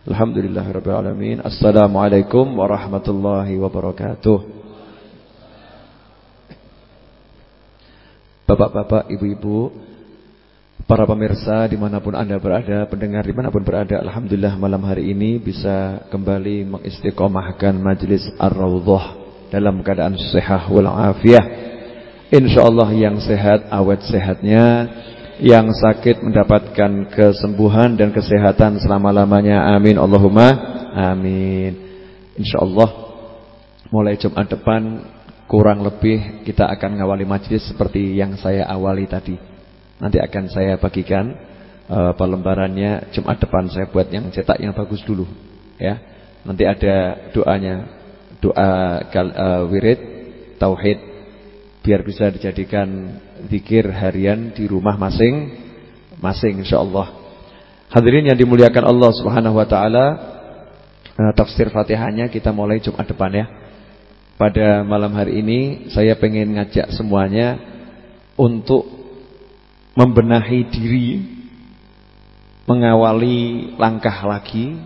Alhamdulillahirrabbilalamin Assalamualaikum warahmatullahi wabarakatuh. Bapak-bapak, ibu-ibu Para pemirsa di mana pun anda berada Pendengar di mana pun berada Alhamdulillah malam hari ini bisa kembali Mengistiqomahkan majlis Ar-Rawdoh Dalam keadaan sehat walafiah InsyaAllah yang sehat awet sehatnya yang sakit mendapatkan kesembuhan dan kesehatan selama-lamanya. Amin Allahumma amin. Insyaallah mulai Jumat depan kurang lebih kita akan ngawali majlis seperti yang saya awali tadi. Nanti akan saya bagikan uh, pelembarannya Jumat depan saya buat yang cetak yang bagus dulu ya. Nanti ada doanya, doa uh, wirid tauhid biar bisa dijadikan zikir harian di rumah masing-masing insyaallah. Hadirin yang dimuliakan Allah Subhanahu wa taala, eh, tafsir Fatihahnya kita mulai Jumat depan ya. Pada malam hari ini saya pengen ngajak semuanya untuk membenahi diri, mengawali langkah lagi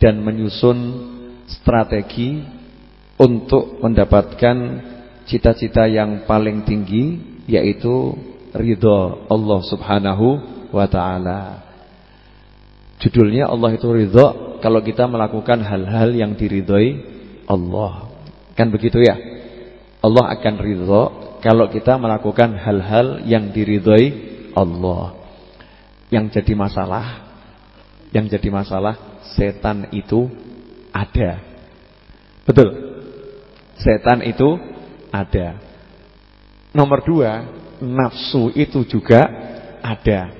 dan menyusun strategi untuk mendapatkan cita-cita yang paling tinggi yaitu ridho Allah Subhanahu wa taala. Judulnya Allah itu ridho kalau kita melakukan hal-hal yang diridhoi Allah. Kan begitu ya? Allah akan ridho kalau kita melakukan hal-hal yang diridhoi Allah. Yang jadi masalah yang jadi masalah setan itu ada. Betul. Setan itu ada. Nomor dua, nafsu itu juga ada.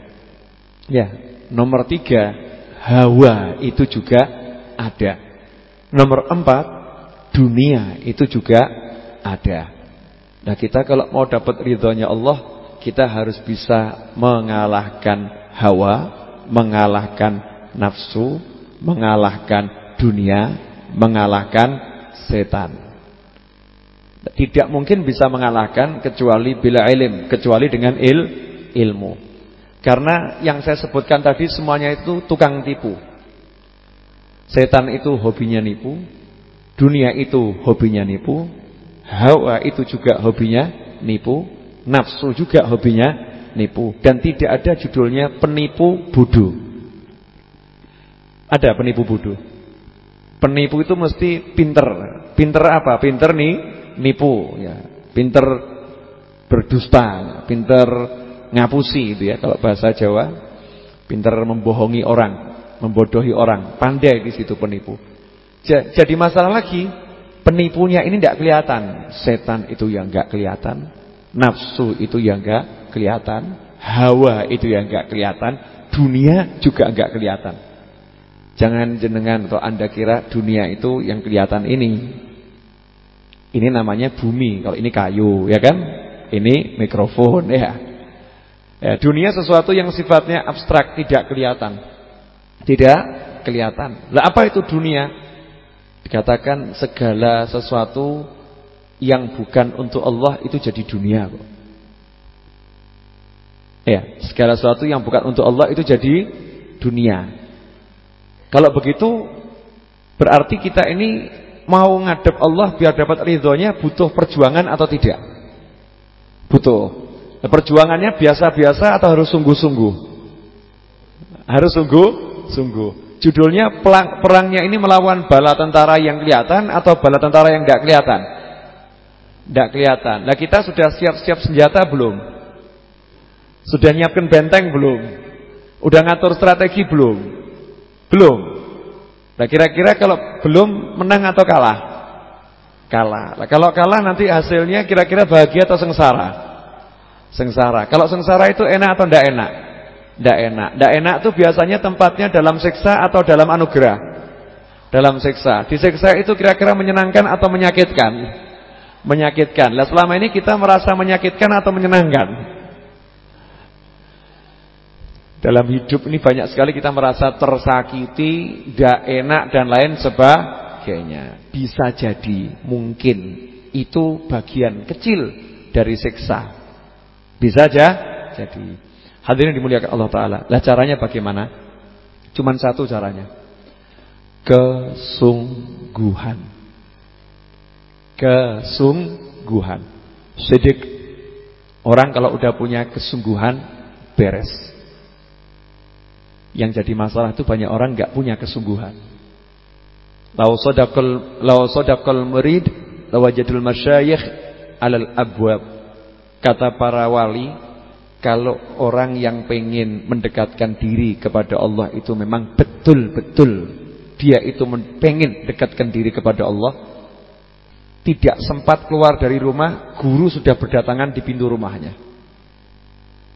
Ya, nomor tiga, hawa itu juga ada. Nomor empat, dunia itu juga ada. Nah kita kalau mau dapat ridhonya Allah, kita harus bisa mengalahkan hawa, mengalahkan nafsu, mengalahkan dunia, mengalahkan setan. Tidak mungkin bisa mengalahkan kecuali bila ilm, kecuali dengan il, ilmu. Karena yang saya sebutkan tadi semuanya itu tukang tipu. Setan itu hobinya nipu, dunia itu hobinya nipu, hawa itu juga hobinya nipu, nafsu juga hobinya nipu dan tidak ada judulnya penipu bodoh. Ada penipu bodoh. Penipu itu mesti pinter. Pinter apa? Pinter nih nipu ya, pinter berdusta, pinter ngapusi itu ya kalau bahasa Jawa. Pinter membohongi orang, membodohi orang, pandai di situ penipu. Jadi masalah lagi, penipunya ini tidak kelihatan. Setan itu yang enggak kelihatan, nafsu itu yang enggak kelihatan, hawa itu yang enggak kelihatan, dunia juga enggak kelihatan. Jangan jenengan atau Anda kira dunia itu yang kelihatan ini. Ini namanya bumi, kalau ini kayu, ya kan? Ini mikrofon, ya. ya. Dunia sesuatu yang sifatnya abstrak, tidak kelihatan. Tidak kelihatan. Lah apa itu dunia? Dikatakan segala sesuatu yang bukan untuk Allah itu jadi dunia. Ya, segala sesuatu yang bukan untuk Allah itu jadi dunia. Kalau begitu berarti kita ini mau ngadep Allah biar dapat ridhonya butuh perjuangan atau tidak? Butuh. Nah, perjuangannya biasa-biasa atau harus sungguh-sungguh? Harus sungguh-sungguh. Judulnya perang, perangnya ini melawan bala tentara yang kelihatan atau bala tentara yang tidak kelihatan? Tidak kelihatan. Nah kita sudah siap-siap senjata belum? Sudah nyiapkan benteng belum? Udah ngatur strategi belum? Belum. Nah kira-kira kalau belum menang atau kalah? Kalah. Nah, kalau kalah nanti hasilnya kira-kira bahagia atau sengsara? Sengsara. Kalau sengsara itu enak atau tidak enak? Tidak enak. Tidak enak itu biasanya tempatnya dalam siksa atau dalam anugerah? Dalam siksa. Di siksa itu kira-kira menyenangkan atau menyakitkan? Menyakitkan. Nah selama ini kita merasa menyakitkan atau menyenangkan? Dalam hidup ini banyak sekali kita merasa tersakiti, tidak enak dan lain sebagainya. Bisa jadi, mungkin itu bagian kecil dari siksa. Bisa aja jadi. Hadirin dimuliakan Allah Taala. Lah caranya bagaimana? Cuman satu caranya. Kesungguhan. Kesungguhan. Sidik. Orang kalau udah punya kesungguhan beres. Yang jadi masalah itu banyak orang nggak punya kesungguhan. Lau sadaqal lau sadaqal murid lawajadul masyayikh alal abwab. Kata para wali, kalau orang yang pengen mendekatkan diri kepada Allah itu memang betul-betul dia itu pengen dekatkan diri kepada Allah, tidak sempat keluar dari rumah, guru sudah berdatangan di pintu rumahnya.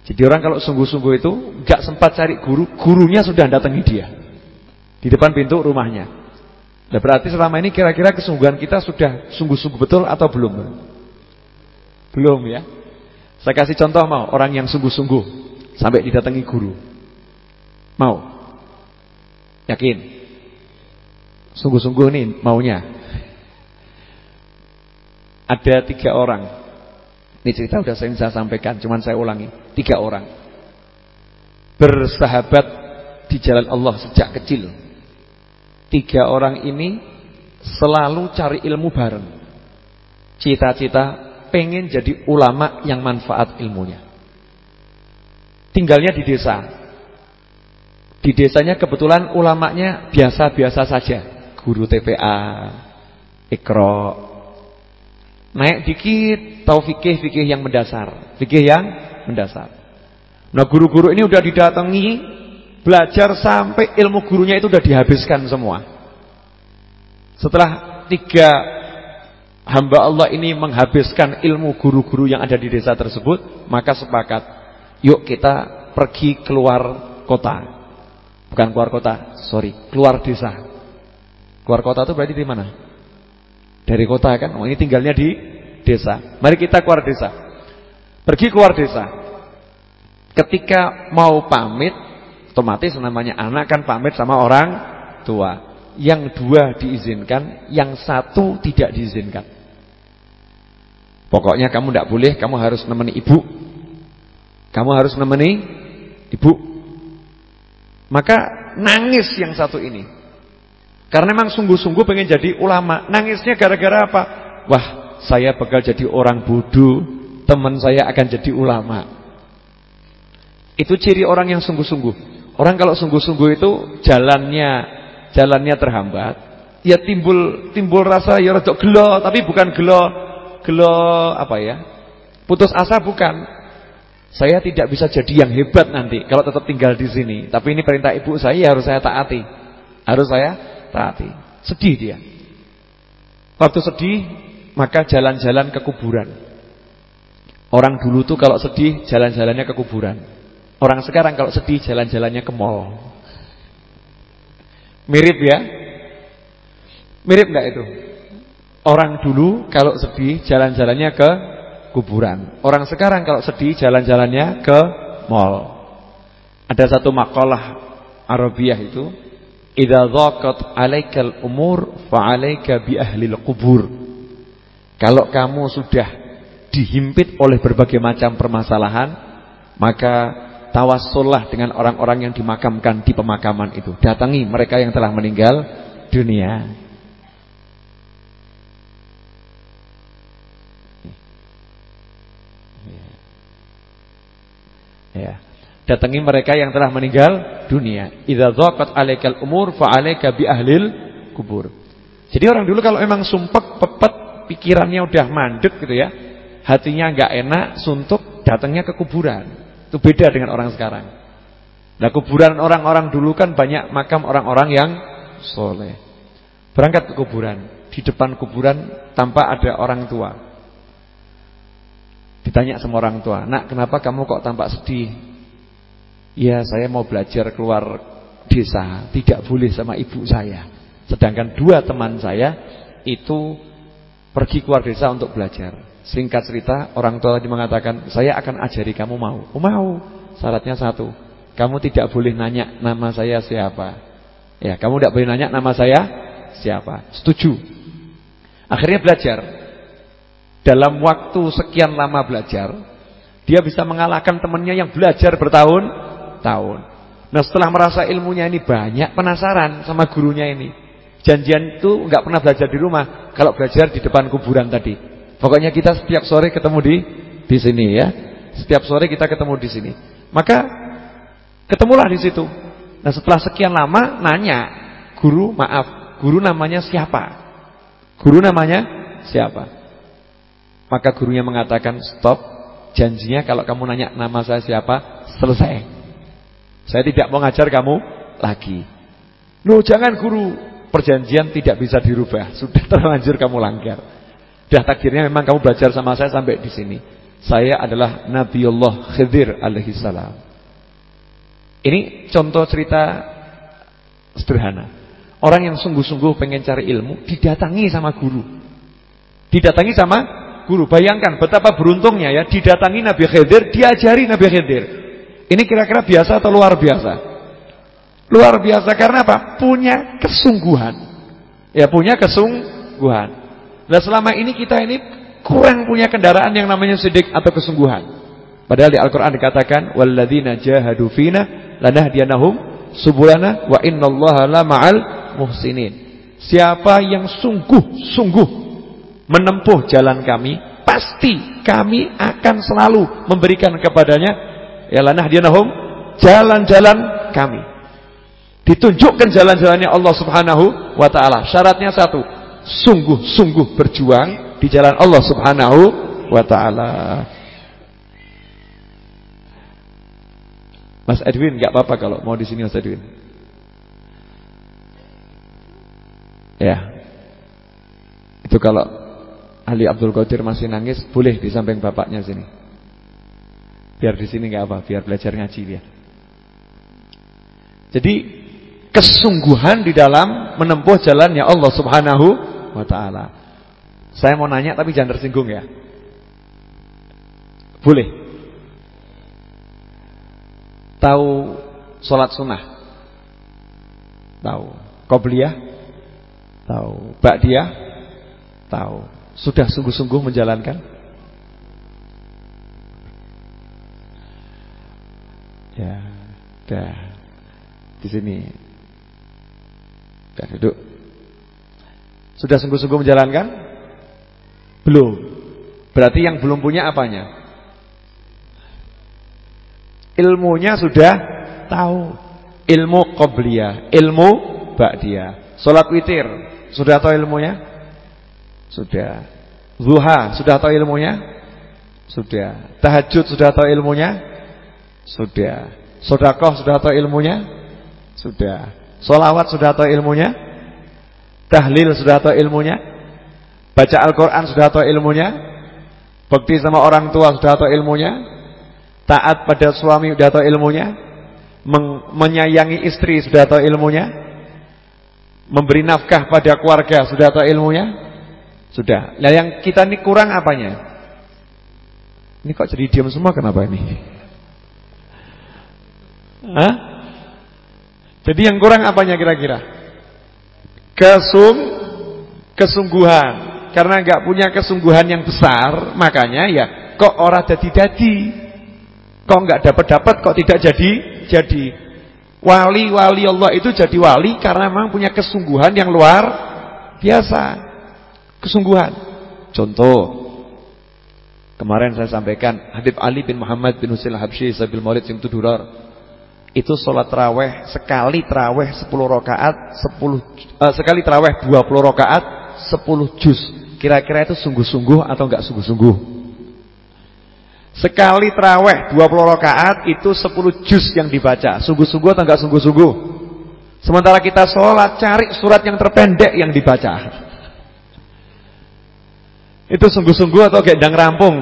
Jadi orang kalau sungguh-sungguh itu nggak sempat cari guru, gurunya sudah datangi dia di depan pintu rumahnya. Nah berarti selama ini kira-kira kesungguhan kita sudah sungguh-sungguh betul atau belum? Belum ya. Saya kasih contoh mau orang yang sungguh-sungguh sampai didatangi guru. Mau? Yakin? Sungguh-sungguh nih maunya. Ada tiga orang. Ini cerita udah saya, saya sampaikan, cuman saya ulangi. Tiga orang. Bersahabat di jalan Allah sejak kecil. Tiga orang ini selalu cari ilmu bareng. Cita-cita pengen jadi ulama yang manfaat ilmunya. Tinggalnya di desa. Di desanya kebetulan ulamanya biasa-biasa saja guru TPA, ikro. Naik dikit tahu fikih-fikih yang mendasar, fikih yang mendasar. Nah guru-guru ini udah didatangi, belajar sampai ilmu gurunya itu udah dihabiskan semua. Setelah tiga hamba Allah ini menghabiskan ilmu guru-guru yang ada di desa tersebut, maka sepakat, yuk kita pergi keluar kota. Bukan keluar kota, sorry, keluar desa. Keluar kota itu berarti di mana? Dari kota kan? Oh, ini tinggalnya di desa. Mari kita keluar desa. Pergi keluar desa. Ketika mau pamit, otomatis namanya anak kan pamit sama orang tua. Yang dua diizinkan, yang satu tidak diizinkan. Pokoknya kamu tidak boleh, kamu harus nemeni ibu. Kamu harus nemeni ibu. Maka nangis yang satu ini. Karena memang sungguh-sungguh pengen jadi ulama. Nangisnya gara-gara apa? Wah, saya bakal jadi orang bodoh. Teman saya akan jadi ulama. Itu ciri orang yang sungguh-sungguh. Orang kalau sungguh-sungguh itu jalannya jalannya terhambat. Ya timbul timbul rasa ya rada gelo, tapi bukan gelo gelo apa ya? Putus asa bukan. Saya tidak bisa jadi yang hebat nanti kalau tetap tinggal di sini. Tapi ini perintah ibu saya harus saya taati. Harus saya taati. Sedih dia. Waktu sedih, maka jalan-jalan ke kuburan. Orang dulu tuh kalau sedih, jalan-jalannya ke kuburan. Orang sekarang kalau sedih, jalan-jalannya ke mall. Mirip ya? Mirip nggak itu? Orang dulu kalau sedih, jalan-jalannya ke kuburan. Orang sekarang kalau sedih, jalan-jalannya ke mall. Ada satu makalah Arabiah itu Idza dhaqat 'alaikal umur fa'alaika bi ahlil qubur. Kalau kamu sudah dihimpit oleh berbagai macam permasalahan, maka tawassullah dengan orang-orang yang dimakamkan di pemakaman itu. Datangi mereka yang telah meninggal dunia. Ya. Datangi mereka yang telah meninggal dunia. Idza dhaqat 'alaikal umur fa 'alaika bi ahlil kubur. Jadi orang dulu kalau memang sumpek, pepet, pikirannya udah mandek gitu ya. Hatinya enggak enak, suntuk, datangnya ke kuburan. Itu beda dengan orang sekarang. Nah, kuburan orang-orang dulu kan banyak makam orang-orang yang soleh. Berangkat ke kuburan, di depan kuburan tanpa ada orang tua. Ditanya sama orang tua, "Nak, kenapa kamu kok tampak sedih?" Ya saya mau belajar keluar desa Tidak boleh sama ibu saya Sedangkan dua teman saya Itu pergi keluar desa untuk belajar Singkat cerita orang tua tadi mengatakan Saya akan ajari kamu mau oh, Mau Syaratnya satu Kamu tidak boleh nanya nama saya siapa Ya kamu tidak boleh nanya nama saya siapa Setuju Akhirnya belajar Dalam waktu sekian lama belajar Dia bisa mengalahkan temannya yang belajar bertahun tahun. Nah setelah merasa ilmunya ini banyak penasaran sama gurunya ini. Janjian itu nggak pernah belajar di rumah, kalau belajar di depan kuburan tadi. Pokoknya kita setiap sore ketemu di di sini ya. Setiap sore kita ketemu di sini. Maka ketemulah di situ. Nah, setelah sekian lama nanya, "Guru, maaf, guru namanya siapa?" Guru namanya siapa? Maka gurunya mengatakan, "Stop. Janjinya kalau kamu nanya nama saya siapa, selesai. Saya tidak mau ngajar kamu lagi." Loh, jangan guru. Perjanjian tidak bisa dirubah. Sudah terlanjur kamu langgar. Dah takdirnya memang kamu belajar sama saya sampai di sini. Saya adalah Nabiullah Khidir alaihi salam. Ini contoh cerita sederhana. Orang yang sungguh-sungguh pengen cari ilmu didatangi sama guru. Didatangi sama guru. Bayangkan betapa beruntungnya ya didatangi Nabi Khidir, diajari Nabi Khidir. Ini kira-kira biasa atau luar biasa? Luar biasa karena apa? Punya kesungguhan. Ya punya kesungguhan. Nah selama ini kita ini kurang punya kendaraan yang namanya sidik atau kesungguhan. Padahal di Al-Qur'an dikatakan walladzina jahadu fina lanahdiyanahum subulana wa innallaha ma'al muhsinin. Siapa yang sungguh-sungguh menempuh jalan kami, pasti kami akan selalu memberikan kepadanya ya lanahdiyanahum jalan-jalan kami. Ditunjukkan jalan-jalannya Allah Subhanahu wa taala. Syaratnya satu, sungguh-sungguh berjuang di jalan Allah Subhanahu wa taala. Mas Edwin nggak apa-apa kalau mau di sini Mas Edwin. Ya. Itu kalau Ali Abdul Qadir masih nangis, boleh di samping bapaknya sini. Biar di sini nggak apa, biar belajar ngaji dia. Jadi kesungguhan di dalam menempuh jalannya Allah Subhanahu wa taala. Saya mau nanya tapi jangan tersinggung ya. Boleh. Tahu sholat sunnah? Tahu. Qobliyah? Tahu. Ba'diyah? Tahu. Sudah sungguh-sungguh menjalankan? Ya, dah. Di sini dan duduk. Sudah sungguh-sungguh menjalankan? Belum. Berarti yang belum punya apanya? Ilmunya sudah tahu. Ilmu qobliyah, ilmu ba'diyah. Salat witir, sudah tahu ilmunya? Sudah. Zuha, sudah tahu ilmunya? Sudah. Tahajud sudah tahu ilmunya? Sudah. Sodakoh sudah tahu ilmunya? Sudah. Solawat sudah tahu ilmunya? Tahlil sudah tahu ilmunya? Baca Al-Quran sudah tahu ilmunya? Bakti sama orang tua sudah tahu ilmunya? Taat pada suami sudah tahu ilmunya? Men menyayangi istri sudah tahu ilmunya? Memberi nafkah pada keluarga sudah tahu ilmunya? Sudah. Nah yang kita ini kurang apanya? Ini kok jadi diam semua kenapa ini? Hah? Jadi yang kurang apanya kira-kira? Kesung kesungguhan. Karena nggak punya kesungguhan yang besar, makanya ya kok orang dadi-dadi. Kok nggak dapat-dapat kok tidak jadi jadi. Wali-wali Allah itu jadi wali karena memang punya kesungguhan yang luar biasa. Kesungguhan. Contoh Kemarin saya sampaikan Habib Ali bin Muhammad bin Husain Habsyi Sabil Maulid Sing Tudurar itu sholat terawih sekali terawih 10 rakaat 10 uh, sekali terawih 20 rakaat 10 juz. Kira-kira itu sungguh-sungguh atau enggak sungguh-sungguh? Sekali terawih 20 rakaat itu 10 juz yang dibaca. Sungguh-sungguh atau enggak sungguh-sungguh? Sementara kita sholat cari surat yang terpendek yang dibaca. Itu sungguh-sungguh atau gendang rampung?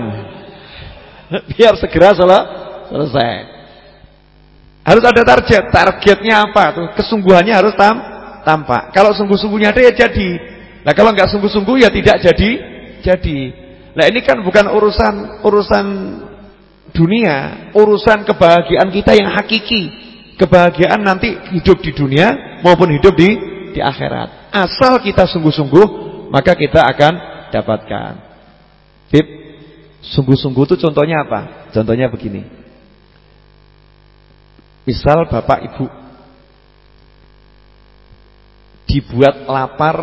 Biar segera sholat selesai. Harus ada target. Targetnya apa tuh? Kesungguhannya harus tam tampak. Kalau sungguh-sungguhnya ada ya jadi. Nah kalau nggak sungguh-sungguh ya tidak jadi. Jadi. Nah ini kan bukan urusan urusan dunia, urusan kebahagiaan kita yang hakiki. Kebahagiaan nanti hidup di dunia maupun hidup di di akhirat. Asal kita sungguh-sungguh, maka kita akan dapatkan. Tip, sungguh-sungguh itu contohnya apa? Contohnya begini. Misal bapak ibu dibuat lapar,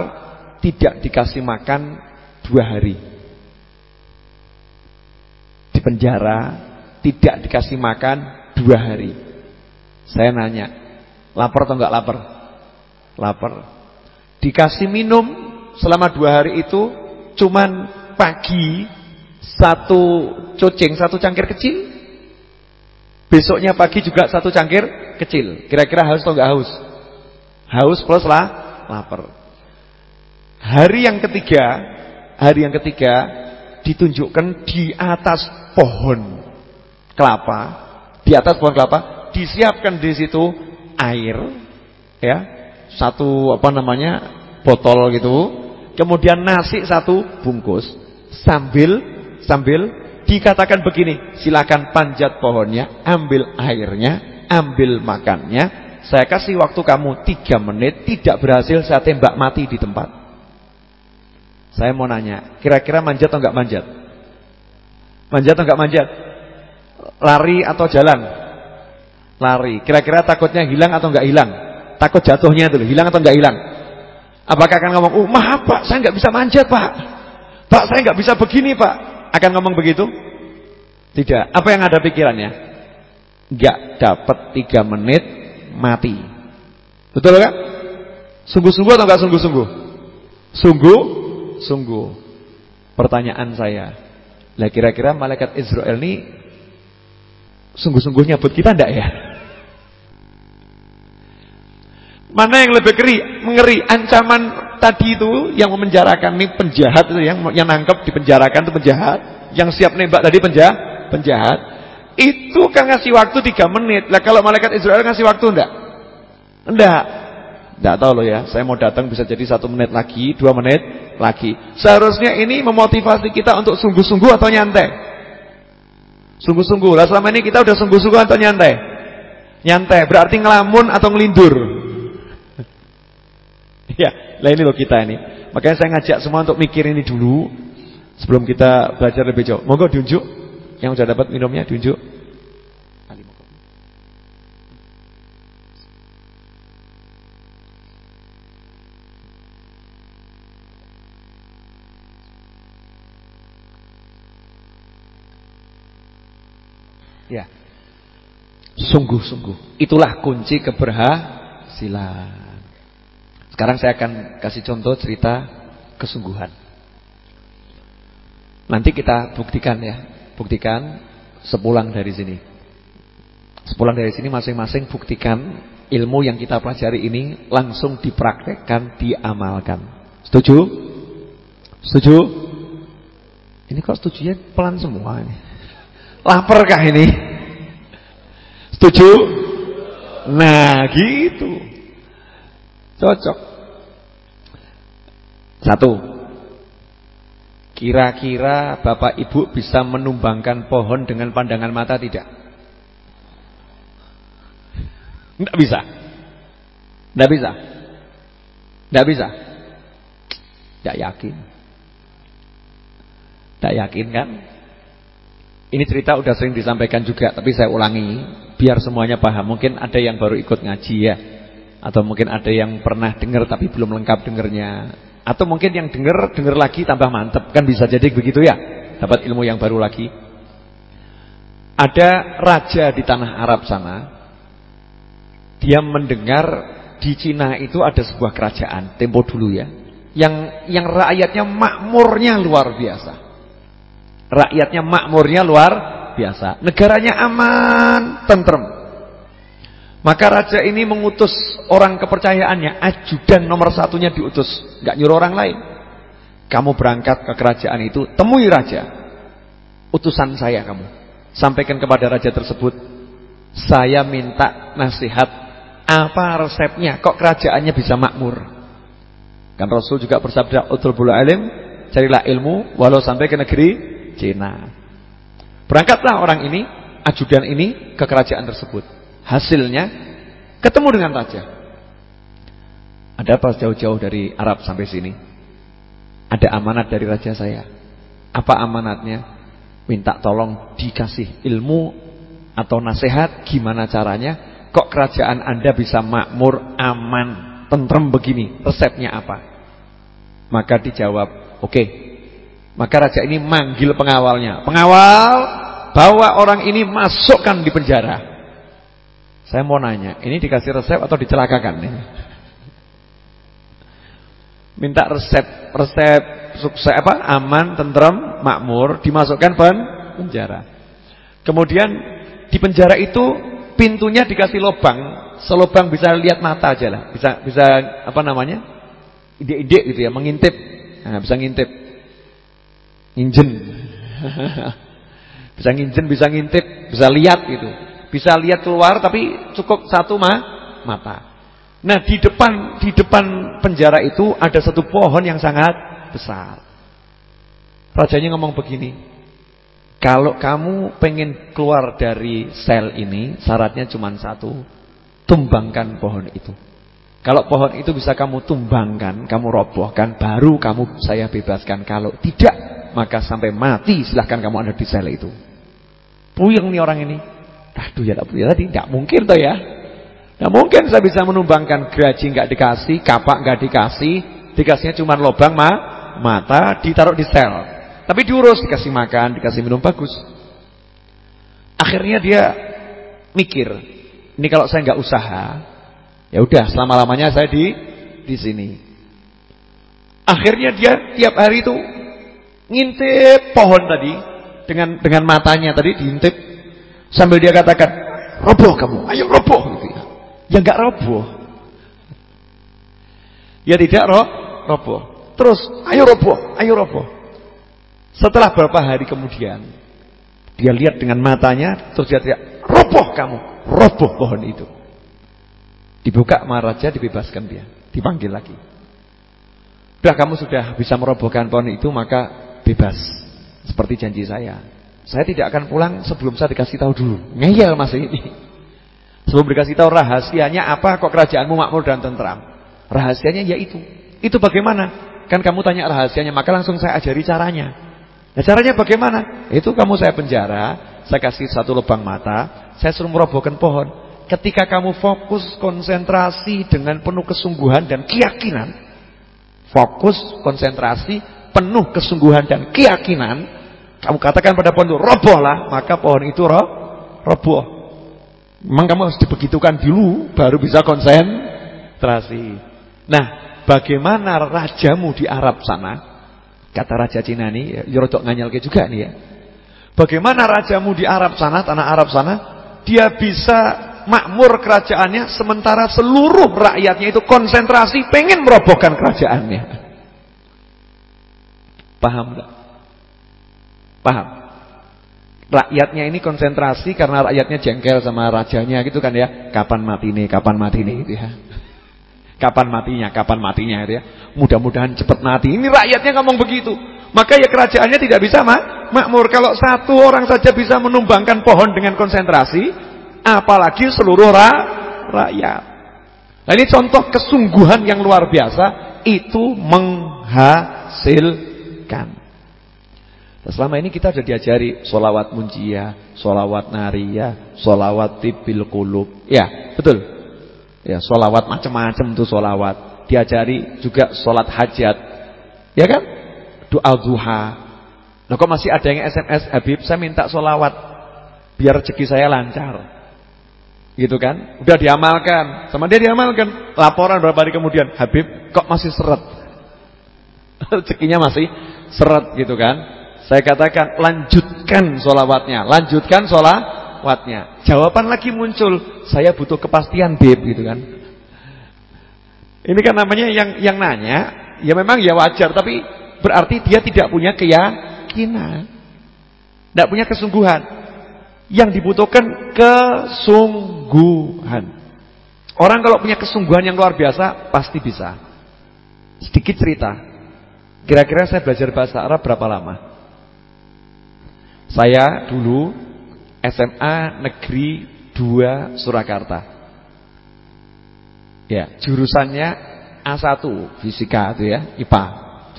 tidak dikasih makan dua hari. Di penjara, tidak dikasih makan dua hari. Saya nanya, lapar atau enggak lapar? Lapar. Dikasih minum selama dua hari itu cuman pagi satu cocing, satu cangkir kecil. Besoknya pagi juga satu cangkir kecil. Kira-kira haus atau enggak haus? Haus plus lah lapar. Hari yang ketiga, hari yang ketiga ditunjukkan di atas pohon kelapa, di atas pohon kelapa disiapkan di situ air ya, satu apa namanya? botol gitu. Kemudian nasi satu bungkus sambil sambil dikatakan begini, silakan panjat pohonnya, ambil airnya, ambil makannya. Saya kasih waktu kamu tiga menit, tidak berhasil saya tembak mati di tempat. Saya mau nanya, kira-kira manjat atau enggak manjat? Manjat atau enggak manjat? Lari atau jalan? Lari. Kira-kira takutnya hilang atau enggak hilang? Takut jatuhnya itu hilang atau enggak hilang? Apakah akan ngomong, "Oh, maaf Pak, saya enggak bisa manjat, Pak." Pak, saya enggak bisa begini, Pak. Akan ngomong begitu? Tidak. Apa yang ada pikirannya? Enggak dapat tiga menit mati. Betul kan? Sungguh-sungguh atau enggak sungguh-sungguh? Sungguh-sungguh. Pertanyaan saya, lah kira-kira malaikat Israel ini sungguh-sungguhnya buat kita enggak ya? Mana yang lebih ngeri? Mengeri ancaman tadi itu yang memenjarakan ini penjahat itu yang yang nangkep dipenjarakan itu penjahat, yang siap nembak tadi penjahat, penjahat. Itu kan ngasih waktu tiga menit. Lah kalau malaikat Israel ngasih waktu enggak? Enggak. Enggak tahu loh ya. Saya mau datang bisa jadi satu menit lagi, dua menit lagi. Seharusnya ini memotivasi kita untuk sungguh-sungguh atau nyantai. Sungguh-sungguh. Lah selama ini kita udah sungguh-sungguh atau nyantai? Nyantai. Berarti ngelamun atau ngelindur. Ya, lah ini loh kita ini. Makanya saya ngajak semua untuk mikir ini dulu sebelum kita belajar lebih jauh. Monggo diunjuk yang sudah dapat minumnya diunjuk. Ya. Sungguh-sungguh. Itulah kunci keberhasilan. Sekarang saya akan kasih contoh cerita kesungguhan. Nanti kita buktikan ya, buktikan sepulang dari sini. Sepulang dari sini masing-masing buktikan ilmu yang kita pelajari ini langsung dipraktekkan, diamalkan. Setuju? Setuju? Ini kok setujunya pelan semua ini. Laparkah ini? Setuju? Nah, gitu. Cocok. Satu. Kira-kira Bapak Ibu bisa menumbangkan pohon dengan pandangan mata tidak? Tidak bisa. Tidak bisa? Tidak bisa? Tidak yakin. Tidak yakin kan? Ini cerita udah sering disampaikan juga Tapi saya ulangi Biar semuanya paham. Mungkin ada yang baru ikut ngaji ya Atau mungkin ada yang pernah dengar Tapi belum lengkap dengarnya atau mungkin yang dengar, dengar lagi tambah mantep. Kan bisa jadi begitu ya. Dapat ilmu yang baru lagi. Ada raja di tanah Arab sana. Dia mendengar di Cina itu ada sebuah kerajaan. Tempo dulu ya. Yang yang rakyatnya makmurnya luar biasa. Rakyatnya makmurnya luar biasa. Negaranya aman, tentrem. Maka raja ini mengutus orang kepercayaannya, ajudan nomor satunya diutus, nggak nyuruh orang lain. Kamu berangkat ke kerajaan itu, temui raja. Utusan saya kamu. Sampaikan kepada raja tersebut, saya minta nasihat apa resepnya kok kerajaannya bisa makmur. Kan Rasul juga bersabda, "Utlubul alim, carilah ilmu walau sampai ke negeri Cina." Berangkatlah orang ini, ajudan ini ke kerajaan tersebut. Hasilnya ketemu dengan raja. Ada pas jauh-jauh dari Arab sampai sini? Ada amanat dari raja saya. Apa amanatnya? Minta tolong dikasih ilmu atau nasihat gimana caranya kok kerajaan Anda bisa makmur, aman, tentrem begini, resepnya apa? Maka dijawab, oke. Okay. Maka raja ini manggil pengawalnya. Pengawal, bawa orang ini masukkan di penjara. Saya mau nanya, ini dikasih resep atau dicelakakan? Minta resep, resep sukses apa? Aman, tentrem, makmur, dimasukkan pen penjara. Kemudian di penjara itu pintunya dikasih lubang, selubang bisa lihat mata aja lah. Bisa bisa apa namanya? Ide-ide gitu ya, mengintip. Nah, bisa ngintip. Injen. bisa nginjen, bisa ngintip, bisa lihat gitu. Bisa lihat keluar tapi cukup satu ma mata. Nah, di depan di depan penjara itu ada satu pohon yang sangat besar. Rajanya ngomong begini, kalau kamu pengen keluar dari sel ini, syaratnya cuma satu. Tumbangkan pohon itu. Kalau pohon itu bisa kamu tumbangkan, kamu robohkan, baru kamu saya bebaskan. Kalau tidak, maka sampai mati silahkan kamu ada di sel itu. Puyeng nih orang ini. Aduh ya tadi, tidak mungkin toh ya. Tidak mungkin saya bisa menumbangkan gaji nggak dikasih, kapak nggak dikasih, dikasihnya cuma lobang ma, mata, ditaruh di sel. Tapi diurus, dikasih makan, dikasih minum bagus. Akhirnya dia mikir, ini kalau saya nggak usaha, ya udah selama-lamanya saya di di sini. Akhirnya dia tiap hari itu ngintip pohon tadi dengan dengan matanya tadi diintip sambil dia katakan, "Roboh kamu, ayo roboh." gitu ya. Ya enggak roboh. Ya tidak roh, roboh. Terus, "Ayo roboh, ayo roboh." Setelah beberapa hari kemudian Dia lihat dengan matanya Terus dia teriak Roboh kamu Roboh pohon itu Dibuka maharaja dibebaskan dia Dipanggil lagi Sudah kamu sudah bisa merobohkan pohon itu Maka bebas Seperti janji saya Saya tidak akan pulang sebelum saya dikasih tahu dulu Ngeyel masih ini Sebelum dikasih tahu rahasianya apa Kok kerajaanmu makmur dan tentram Rahasianya yaitu Itu bagaimana Kan kamu tanya rahasianya Maka langsung saya ajari caranya Nah caranya bagaimana? Itu kamu saya penjara, saya kasih satu lubang mata, saya suruh merobohkan pohon. Ketika kamu fokus, konsentrasi dengan penuh kesungguhan dan keyakinan. Fokus, konsentrasi, penuh kesungguhan dan keyakinan. Kamu katakan pada pohon itu, robohlah. Maka pohon itu roh, roboh. Memang kamu harus dibegitukan dulu, baru bisa konsentrasi. Nah, bagaimana rajamu di Arab sana? Kata Raja Cina ini, ya rodok nganyalke juga nih ya. Bagaimana rajamu di Arab sana, tanah Arab sana, dia bisa makmur kerajaannya sementara seluruh rakyatnya itu konsentrasi pengen merobohkan kerajaannya. Paham enggak? Paham? Rakyatnya ini konsentrasi karena rakyatnya jengkel sama rajanya gitu kan ya. Kapan mati nih, kapan mati nih gitu ya. Kapan matinya, kapan matinya itu ya. Mudah-mudahan cepat mati. Ini rakyatnya ngomong begitu. Maka ya kerajaannya tidak bisa mak makmur. Kalau satu orang saja bisa menumbangkan pohon dengan konsentrasi, apalagi seluruh ra rakyat. Nah ini contoh kesungguhan yang luar biasa itu menghasilkan. Nah, selama ini kita sudah diajari solawat munjiyah, solawat nariyah, solawat tibil kulub. Ya, betul. Ya, solawat macam-macam tuh solawat. Diajari juga solat hajat. Ya kan? Doa duha. Nah kok masih ada yang SMS Habib, saya minta solawat biar rezeki saya lancar. Gitu kan? Udah diamalkan. Sama dia diamalkan. Laporan berapa hari kemudian, Habib kok masih seret? Rezekinya masih seret gitu kan? Saya katakan lanjutkan solawatnya, lanjutkan sholat wattnya. Jawaban lagi muncul, saya butuh kepastian Beb gitu kan. Ini kan namanya yang yang nanya, ya memang ya wajar tapi berarti dia tidak punya keyakinan. Tidak punya kesungguhan. Yang dibutuhkan kesungguhan. Orang kalau punya kesungguhan yang luar biasa pasti bisa. Sedikit cerita. Kira-kira saya belajar bahasa Arab berapa lama? Saya dulu SMA Negeri 2 Surakarta. Ya, jurusannya A1 fisika itu ya, IPA.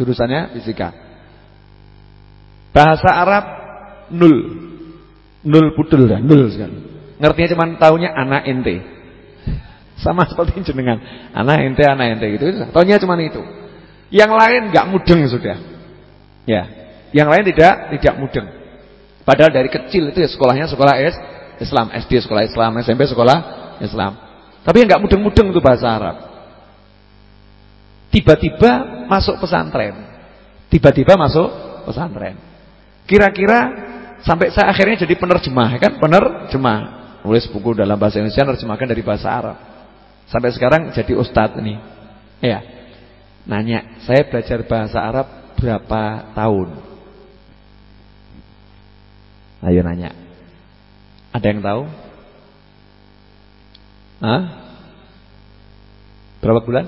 Jurusannya fisika. Bahasa Arab nul. Nul putul ya, nul sekali. Ngertinya cuma tahunya anak ente. Sama seperti jenengan. Anak ente, anak ente gitu. Taunya cuma itu. Yang lain nggak mudeng sudah. Ya. Yang lain tidak tidak mudeng. Padahal dari kecil itu ya sekolahnya sekolah es Islam, SD sekolah Islam, SMP sekolah Islam. Tapi yang nggak mudeng-mudeng itu bahasa Arab. Tiba-tiba masuk pesantren. Tiba-tiba masuk pesantren. Kira-kira sampai saya akhirnya jadi penerjemah, kan? Penerjemah. Nulis buku dalam bahasa Indonesia nerjemahkan dari bahasa Arab. Sampai sekarang jadi ustadz nih. Ya. Nanya, saya belajar bahasa Arab berapa tahun? Ayo nanya. Ada yang tahu? Hah? Berapa bulan?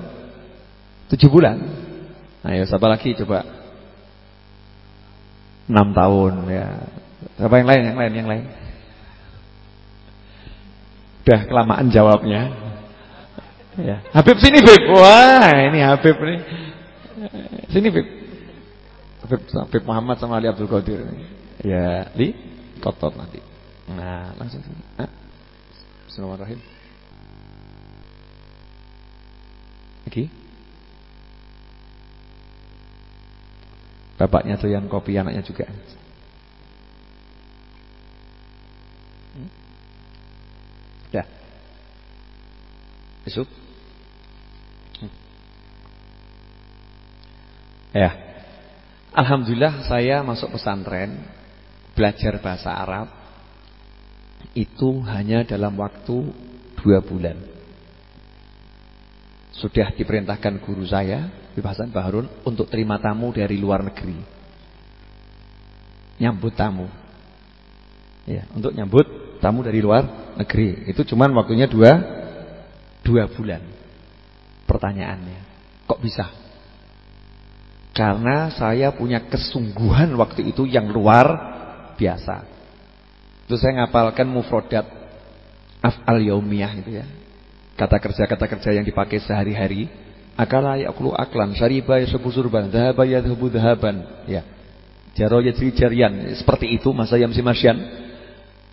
Tujuh bulan. Ayo siapa lagi coba? Enam tahun ya. Siapa yang lain? Yang lain? Yang lain? Udah kelamaan jawabnya. Ya. Habib sini Habib. Wah, ini Habib nih. Sini. Habib, Habib Muhammad sama Ali Abdul Qadir. Ya, Li kotor nanti. Nah, langsung. Nah. Bismillahirrahmanirrahim. Lagi. Bapaknya yang kopi, anaknya juga. Hmm? Dah. Besok. Ya. Alhamdulillah saya masuk pesantren belajar bahasa Arab itu hanya dalam waktu dua bulan. Sudah diperintahkan guru saya, Hasan Baharun, untuk terima tamu dari luar negeri. Nyambut tamu. Ya, untuk nyambut tamu dari luar negeri. Itu cuman waktunya dua, dua bulan. Pertanyaannya, kok bisa? Karena saya punya kesungguhan waktu itu yang luar biasa. Itu saya ngapalkan mufrodat af'al yaumiyah itu ya. Kata kerja-kata kerja yang dipakai sehari-hari. Akala ya'kulu aklan, syariba yashabu surban, dhahaba yadhabu dhahaban. Ya. Jaro yajri jarian. Seperti itu masa yamsi masyan.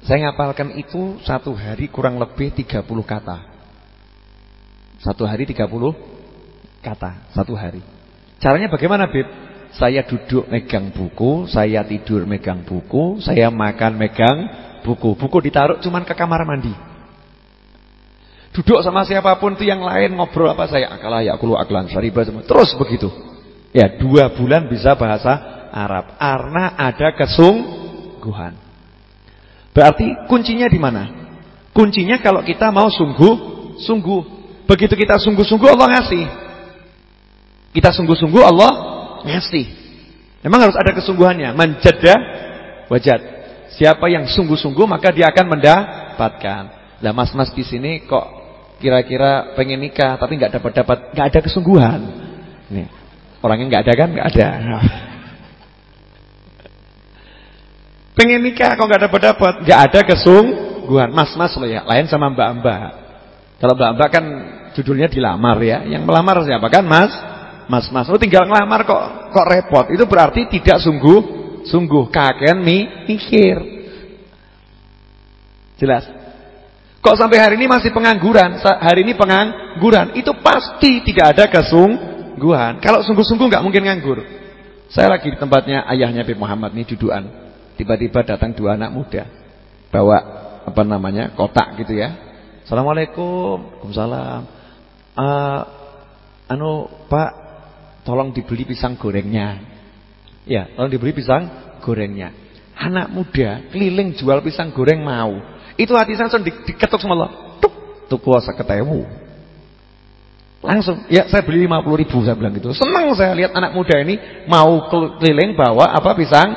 Saya ngapalkan itu satu hari kurang lebih 30 kata. Satu hari 30 kata. Satu hari. Caranya bagaimana, Bib? Saya duduk megang buku, saya tidur megang buku, saya makan megang buku. Buku ditaruh cuman ke kamar mandi. Duduk sama siapa pun tuh yang lain ngobrol apa saya akalah ya kulu aklan syaribah semua. Terus begitu. Ya, dua bulan bisa bahasa Arab karena ada kesungguhan. Berarti kuncinya di mana? Kuncinya kalau kita mau sungguh-sungguh. Begitu kita sungguh-sungguh Allah ngasih. Kita sungguh-sungguh Allah ngasih. Memang harus ada kesungguhannya. Menjadah wajat. Siapa yang sungguh-sungguh maka dia akan mendapatkan. Lah mas-mas di sini kok kira-kira pengen nikah tapi nggak dapat-dapat, nggak ada kesungguhan. Nih, orangnya nggak ada kan? Nggak ada. Pengen nikah kok nggak dapat-dapat, nggak ada kesungguhan. Mas-mas loh ya, lain sama mbak-mbak. Kalau mbak-mbak kan judulnya dilamar ya. Yang melamar siapa kan, Mas? Mas-mas, oh tinggal ngelamar kok kok repot. Itu berarti tidak sungguh sungguh kakean mi mikir. Jelas? Kok sampai hari ini masih pengangguran? Hari ini pengangguran. Itu pasti tidak ada kesungguhan. Kalau sungguh-sungguh nggak mungkin nganggur. Saya lagi di tempatnya ayahnya Nabi Muhammad nih duduan. Tiba-tiba datang dua anak muda. Bawa apa namanya? kotak gitu ya. Assalamualaikum. Waalaikumsalam. Uh, anu Pak tolong dibeli pisang gorengnya. Ya, tolong dibeli pisang gorengnya. Anak muda keliling jual pisang goreng mau. Itu hati saya langsung diketuk sama Allah. Tuk, tuh kuasa ketemu. Langsung, ya saya beli 50 ribu saya bilang gitu. Senang saya lihat anak muda ini mau keliling bawa apa pisang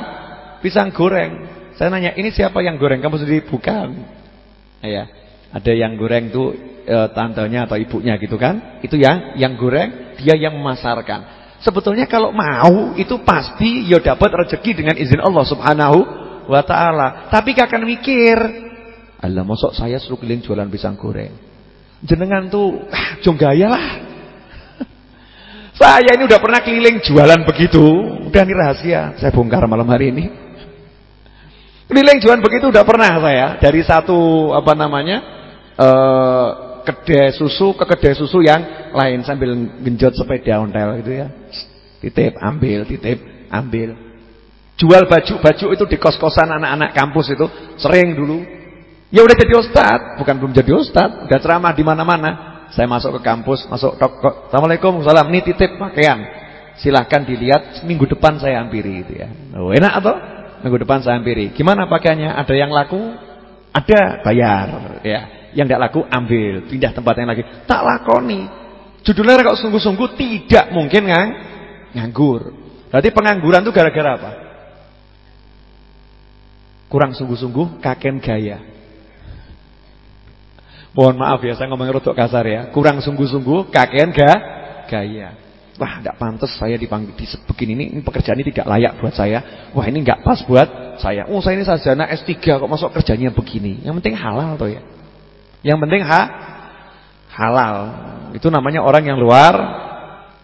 pisang goreng. Saya nanya, ini siapa yang goreng? Kamu sendiri bukan? Ya, ada yang goreng tuh e, tantenya atau ibunya gitu kan? Itu yang yang goreng, dia yang memasarkan. Sebetulnya kalau mau itu pasti ya dapat rezeki dengan izin Allah Subhanahu wa taala. Tapi akan mikir, Allah mosok saya suruh keliling jualan pisang goreng. Jenengan tuh ah, jong gaya lah. saya ini udah pernah keliling jualan begitu. Udah ini rahasia, saya bongkar malam hari ini. Keliling jualan begitu udah pernah saya dari satu apa namanya? Uh, kedai susu ke kedai susu yang lain sambil genjot sepeda ontel gitu ya. Titip, ambil, titip, ambil. Jual baju-baju itu di kos-kosan anak-anak kampus itu sering dulu. Ya udah jadi ustad, bukan belum jadi ustad, udah ceramah di mana-mana. Saya masuk ke kampus, masuk toko. Assalamualaikum, salam. Ini titip pakaian. Silahkan dilihat minggu depan saya hampiri itu ya. Oh, enak atau? Minggu depan saya hampiri. Gimana pakaiannya? Ada yang laku? Ada, bayar ya. Yang tidak laku ambil, pindah tempat yang lagi. Tak lakoni. Judulnya kalau sungguh-sungguh tidak mungkin ngang nganggur. Berarti pengangguran itu gara-gara apa? Kurang sungguh-sungguh, kaken gaya. Mohon maaf ya, saya ngomong rotok kasar ya. Kurang sungguh-sungguh, kaken ga gaya. Wah, tidak pantas saya dipanggil di begini ini, ini pekerjaan ini tidak layak buat saya. Wah, ini nggak pas buat saya. Oh, saya ini sarjana S3 kok masuk kerjanya begini. Yang penting halal toh ya. Yang penting ha halal. Itu namanya orang yang luar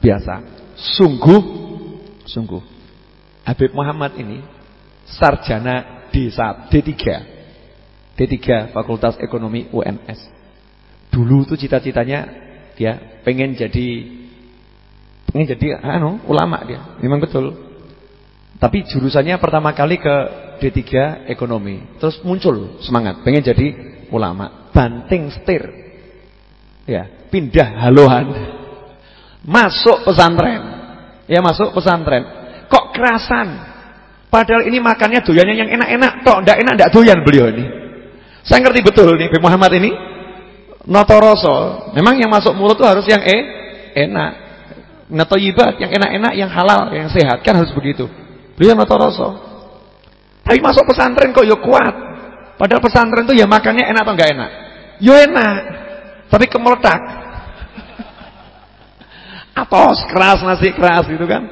biasa. Sungguh sungguh. Habib Muhammad ini sarjana D1, D3. D3 Fakultas Ekonomi UNS. Dulu tuh cita-citanya dia pengen jadi ini jadi anu ulama dia. Memang betul. Tapi jurusannya pertama kali ke D3 ekonomi. Terus muncul semangat pengen jadi ulama. Banting setir. Ya, pindah haluan. Masuk pesantren. Ya, masuk pesantren. Kok kerasan? Padahal ini makannya doyannya yang enak-enak. Tok ndak enak ndak doyan beliau ini. Saya ngerti betul nih Muhammad ini. Notoroso. Memang yang masuk mulut tuh harus yang eh enak. Natoyibat yang enak-enak, yang halal, yang sehat kan harus begitu. Beliau notoroso. Tapi masuk pesantren kok yo ya kuat. Padahal pesantren itu ya makannya enak atau enggak enak? Yo ya enak. Tapi kemeletak. Atos keras nasi keras gitu kan.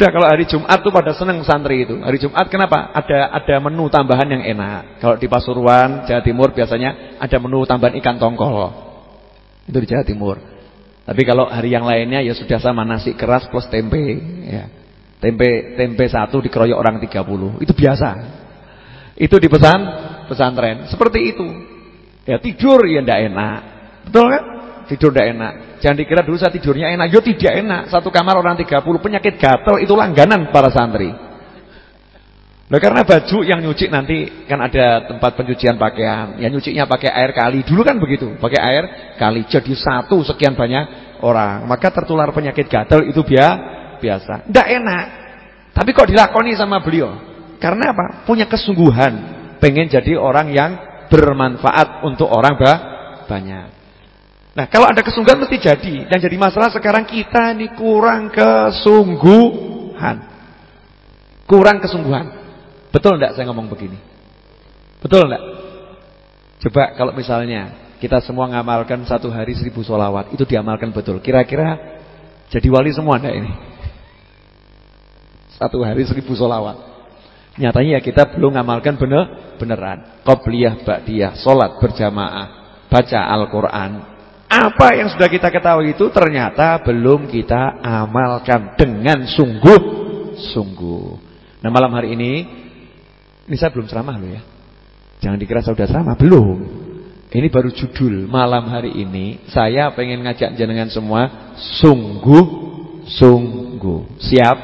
Udah kalau hari Jumat tuh pada seneng santri itu. Hari Jumat kenapa? Ada ada menu tambahan yang enak. Kalau di Pasuruan, Jawa Timur biasanya ada menu tambahan ikan tongkol. Itu di Jawa Timur. Tapi kalau hari yang lainnya ya sudah sama nasi keras plus tempe ya. Tempe tempe satu dikeroyok orang 30. Itu biasa. Itu di pesan pesantren. Seperti itu. Ya tidur ya ndak enak. Betul kan? Tidur ndak enak. Jangan dikira dulu saya tidurnya enak. Yo tidak enak. Satu kamar orang 30 penyakit gatal itu langganan para santri. Nah karena baju yang nyuci nanti kan ada tempat pencucian pakaian. Yang nyucinya pakai air kali. Dulu kan begitu, pakai air kali. Jadi satu sekian banyak orang. Maka tertular penyakit gatal itu biasa. Tidak enak. Tapi kok dilakoni sama beliau? Karena apa? Punya kesungguhan. Pengen jadi orang yang bermanfaat untuk orang banyak. Nah kalau ada kesungguhan mesti jadi. Dan jadi masalah sekarang kita ini kurang kesungguhan. Kurang kesungguhan. Betul enggak saya ngomong begini? Betul enggak? Coba kalau misalnya kita semua ngamalkan satu hari seribu solawat Itu diamalkan betul Kira-kira jadi wali semua enggak ini? Satu hari seribu solawat Nyatanya ya kita belum ngamalkan bener beneran Qobliyah, Ba'diyah, Sholat berjamaah Baca Al-Quran Apa yang sudah kita ketahui itu Ternyata belum kita amalkan Dengan sungguh-sungguh Nah malam hari ini ini saya belum ceramah loh ya. Jangan dikira saya sudah ceramah, belum. Ini baru judul malam hari ini. Saya pengen ngajak jenengan semua sungguh sungguh. Siap?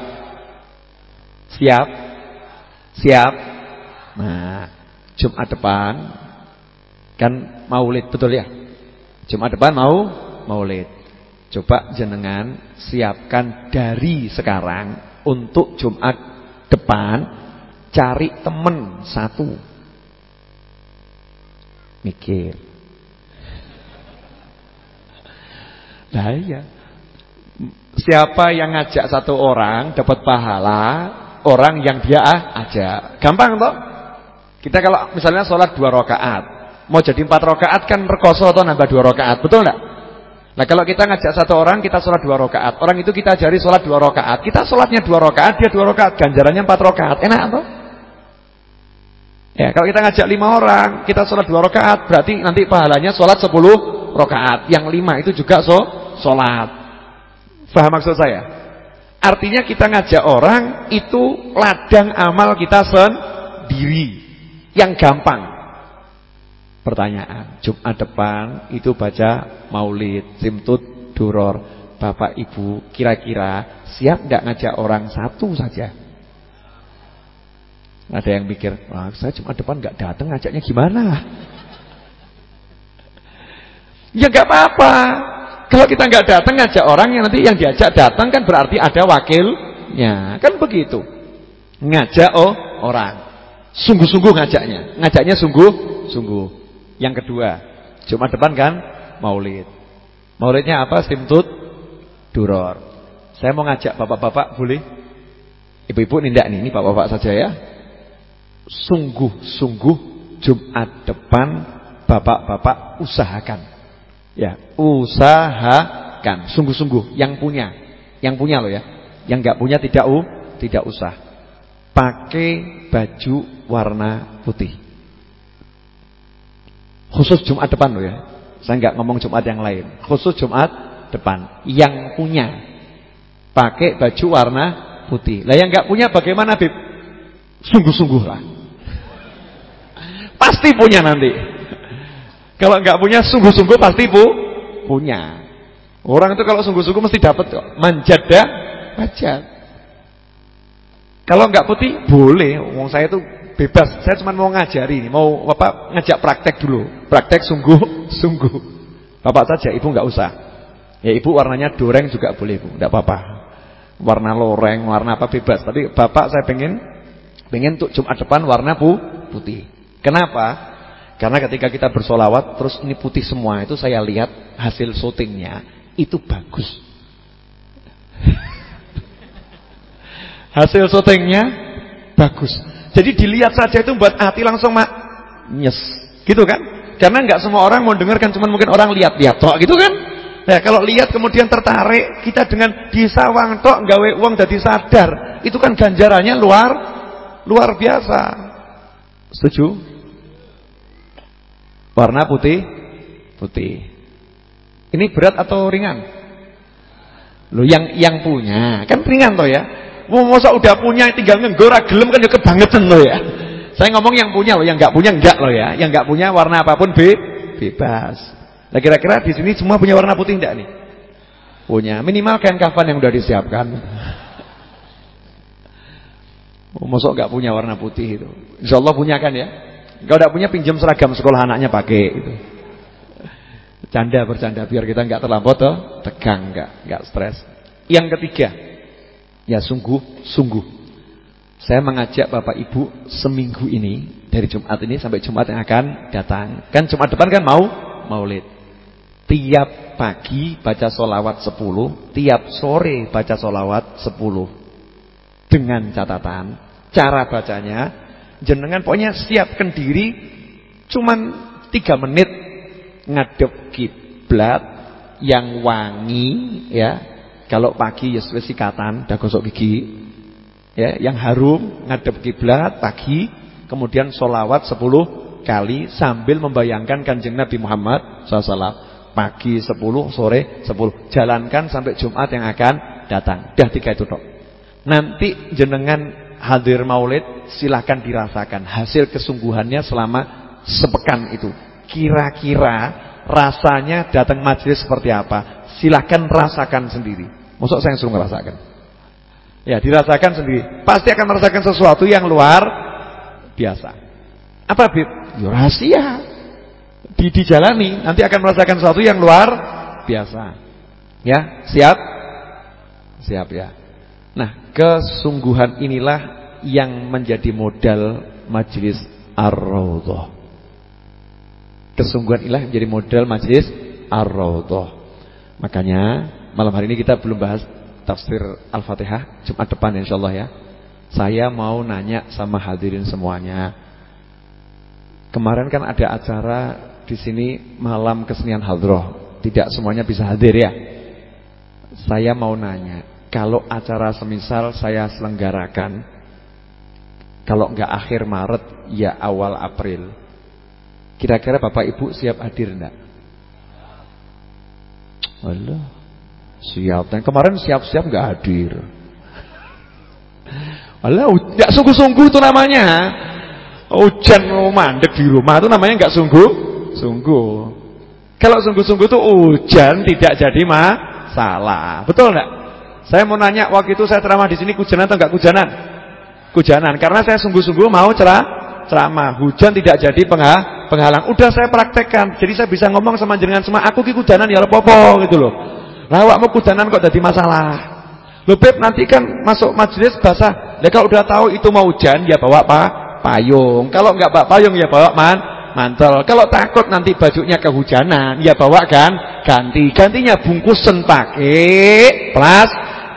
Siap? Siap? Nah, Jumat depan kan Maulid, betul ya? Jumat depan mau Maulid. Coba jenengan siapkan dari sekarang untuk Jumat depan Cari temen satu. Mikir. Nah iya. Siapa yang ngajak satu orang dapat pahala orang yang dia ajak. Gampang toh? Kita kalau misalnya sholat dua rakaat, mau jadi empat rakaat kan rekoso atau nambah dua rakaat, betul enggak? Nah kalau kita ngajak satu orang kita sholat dua rakaat, orang itu kita ajari sholat dua rakaat, kita sholatnya dua rakaat, dia dua rakaat, ganjarannya empat rakaat, enak toh? Ya, kalau kita ngajak lima orang, kita sholat dua rakaat, berarti nanti pahalanya sholat sepuluh rakaat. Yang lima itu juga so, sholat. Faham maksud saya? Artinya kita ngajak orang itu ladang amal kita sendiri, yang gampang. Pertanyaan, Jumat depan itu baca maulid, simtut, duror. Bapak Ibu kira-kira siap tidak ngajak orang satu saja? Ada yang mikir, Wah, saya Jumat depan nggak datang ngajaknya gimana? Ya nggak apa-apa. Kalau kita nggak datang ngajak orang yang nanti yang diajak datang kan berarti ada wakilnya. Kan begitu. Ngajak oh orang. Sungguh-sungguh ngajaknya. Ngajaknya sungguh-sungguh. Yang kedua, Jumat depan kan Maulid. Maulidnya apa? Simtut Duror. Saya mau ngajak bapak-bapak boleh? Ibu-ibu nindak nih, ini bapak-bapak saja ya. Sungguh-sungguh Jumat depan bapak-bapak usahakan. Ya, usahakan. Sungguh-sungguh yang punya. Yang punya loh ya. Yang nggak punya tidak u, tidak usah. Pakai baju warna putih. Khusus Jumat depan loh ya. Saya nggak ngomong Jumat yang lain. Khusus Jumat depan. Yang punya pakai baju warna putih. Lah yang nggak punya bagaimana, Bib? Sungguh-sungguh lah. Pasti punya nanti. Kalau nggak punya sungguh-sungguh pasti bu punya. Orang itu kalau sungguh-sungguh mesti dapat kok. Manjada manjat. Kalau nggak putih boleh. Wong saya itu bebas. Saya cuma mau ngajari ini, mau apa ngajak praktek dulu. Praktek sungguh-sungguh. Bapak saja, ibu nggak usah. Ya ibu warnanya doreng juga boleh, Bu. Enggak apa-apa. Warna loreng, warna apa bebas. Tapi bapak saya pengen pengen untuk Jumat depan warna pu putih. Kenapa? Karena ketika kita bersolawat terus ini putih semua itu saya lihat hasil syutingnya itu bagus. hasil syutingnya bagus. Jadi dilihat saja itu buat hati langsung mak nyes. Gitu kan? Karena nggak semua orang mau dengarkan cuma mungkin orang lihat-lihat tok gitu kan? Nah, kalau lihat kemudian tertarik, kita dengan disawang tok gawe uang jadi sadar. Itu kan ganjarannya luar luar biasa. Setuju? Warna putih putih. Ini berat atau ringan? Lo yang yang punya, kan ringan toh ya. Mau masa udah punya tinggal ngenggora gelem kan ya kebangetan loh ya. Saya ngomong yang punya loh, yang nggak punya enggak loh ya. Yang nggak punya warna apa pun be bebas. Nah kira-kira di sini semua punya warna putih enggak nih? Punya. Minimal kain kafan yang udah disiapkan. Oh, Mosok nggak punya warna putih itu. Insya Allah punya kan ya. Kalau nggak punya pinjam seragam sekolah anaknya pakai itu. Canda bercanda biar kita nggak terlampau toh, tegang nggak, nggak stres. Yang ketiga, Ya sungguh-sungguh Saya mengajak Bapak Ibu seminggu ini Dari Jumat ini sampai Jumat yang akan datang Kan Jumat depan kan mau maulid Tiap pagi baca solawat 10 Tiap sore baca solawat 10 Dengan catatan Cara bacanya Jenengan pokoknya siapkan diri Cuman 3 menit Ngadep kiblat Yang wangi ya kalau pagi ya sudah sikatan, dah gosok gigi. Ya, yang harum ngadep kiblat pagi, kemudian solawat 10 kali sambil membayangkan kanjeng Nabi Muhammad SAW. Pagi 10, sore 10. Jalankan sampai Jumat yang akan datang. Dah tiga itu dok. Nanti jenengan hadir maulid silahkan dirasakan hasil kesungguhannya selama sepekan itu. Kira-kira rasanya datang majelis seperti apa? Silahkan rasakan sendiri. Masuk saya yang suruh merasakan. Ya, dirasakan sendiri. Pasti akan merasakan sesuatu yang luar biasa. Apa, Bib? Ya, rahasia. Di dijalani, nanti akan merasakan sesuatu yang luar biasa. Ya, siap? Siap ya. Nah, kesungguhan inilah yang menjadi modal majelis Ar-Raudhah. Kesungguhan inilah menjadi modal majelis Ar-Raudhah. Makanya Malam hari ini kita belum bahas tafsir Al-Fatihah Jumat depan insyaallah ya. Saya mau nanya sama hadirin semuanya. Kemarin kan ada acara di sini malam kesenian hadroh. Tidak semuanya bisa hadir ya. Saya mau nanya, kalau acara semisal saya selenggarakan kalau enggak akhir Maret ya awal April. Kira-kira Bapak Ibu siap hadir enggak? Allah Siap. Dan kemarin siap-siap nggak hadir. Alah, nggak sungguh-sungguh itu namanya. Hujan mau mandek di rumah itu namanya nggak sungguh sungguh-sungguh. Kalau sungguh-sungguh itu hujan tidak jadi masalah. Betul enggak? Saya mau nanya waktu itu saya ceramah di sini hujan atau enggak hujanan? Hujanan karena saya sungguh-sungguh mau cerah ceramah. Hujan tidak jadi penghalang. Udah saya praktekkan. Jadi saya bisa ngomong sama jenengan semua, aku ki hujanan ya popo gitu loh. Lah mau hujanan kok jadi masalah. Loh Beb nanti kan masuk majelis basah. Ya kalau udah tahu itu mau hujan ya bawa apa? Payung. Kalau enggak bawa payung ya bawa man mantel. Kalau takut nanti bajunya kehujanan ya bawa kan ganti. Gantinya bungkusan pakai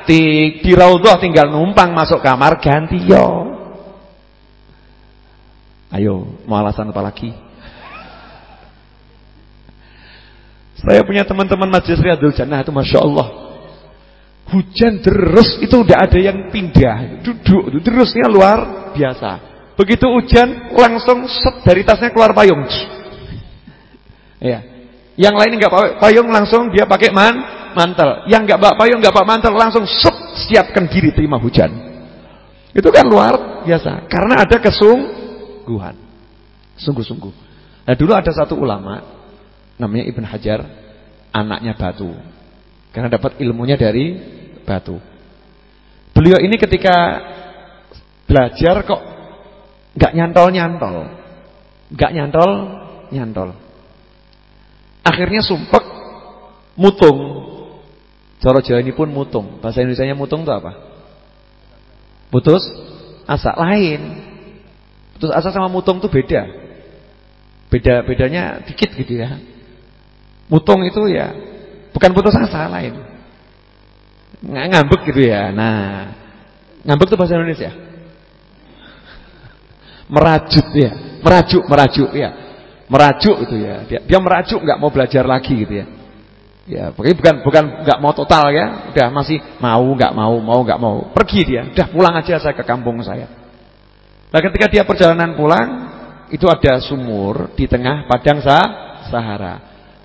plastik. Di raudhah tinggal numpang masuk kamar ganti yo. Ayo, mau alasan apa lagi? Saya punya teman-teman majelis Riyadul Jannah itu Masya Allah Hujan terus itu udah ada yang pindah, duduk terusnya luar biasa. Begitu hujan langsung set dari tasnya keluar payung. Ya. Yang lain nggak payung langsung dia pakai man mantel. Yang nggak bawa payung nggak bawa mantel langsung set siapkan diri terima hujan. Itu kan luar biasa karena ada kesungguhan. Sungguh-sungguh. Nah, dulu ada satu ulama namanya Ibn Hajar, anaknya Batu. Karena dapat ilmunya dari batu. Beliau ini ketika belajar kok nggak nyantol-nyantol. nggak nyantol-nyantol. Akhirnya sumpek mutung. Cara Jawa ini pun mutung. Bahasa Indonesia mutung itu apa? Putus asa lain. Putus asa sama mutung itu beda. Beda bedanya dikit gitu ya. Mutung itu ya bukan putus asa lain ngambek gitu ya. Nah, ngambek itu bahasa Indonesia. Merajuk ya, merajuk, merajuk ya. Merajuk itu ya. Dia, dia merajuk nggak mau belajar lagi gitu ya. Ya, pokoknya bukan bukan nggak mau total ya, udah masih mau nggak mau, mau nggak mau. Pergi dia, udah pulang aja saya ke kampung saya. Nah, ketika dia perjalanan pulang, itu ada sumur di tengah padang Sahara.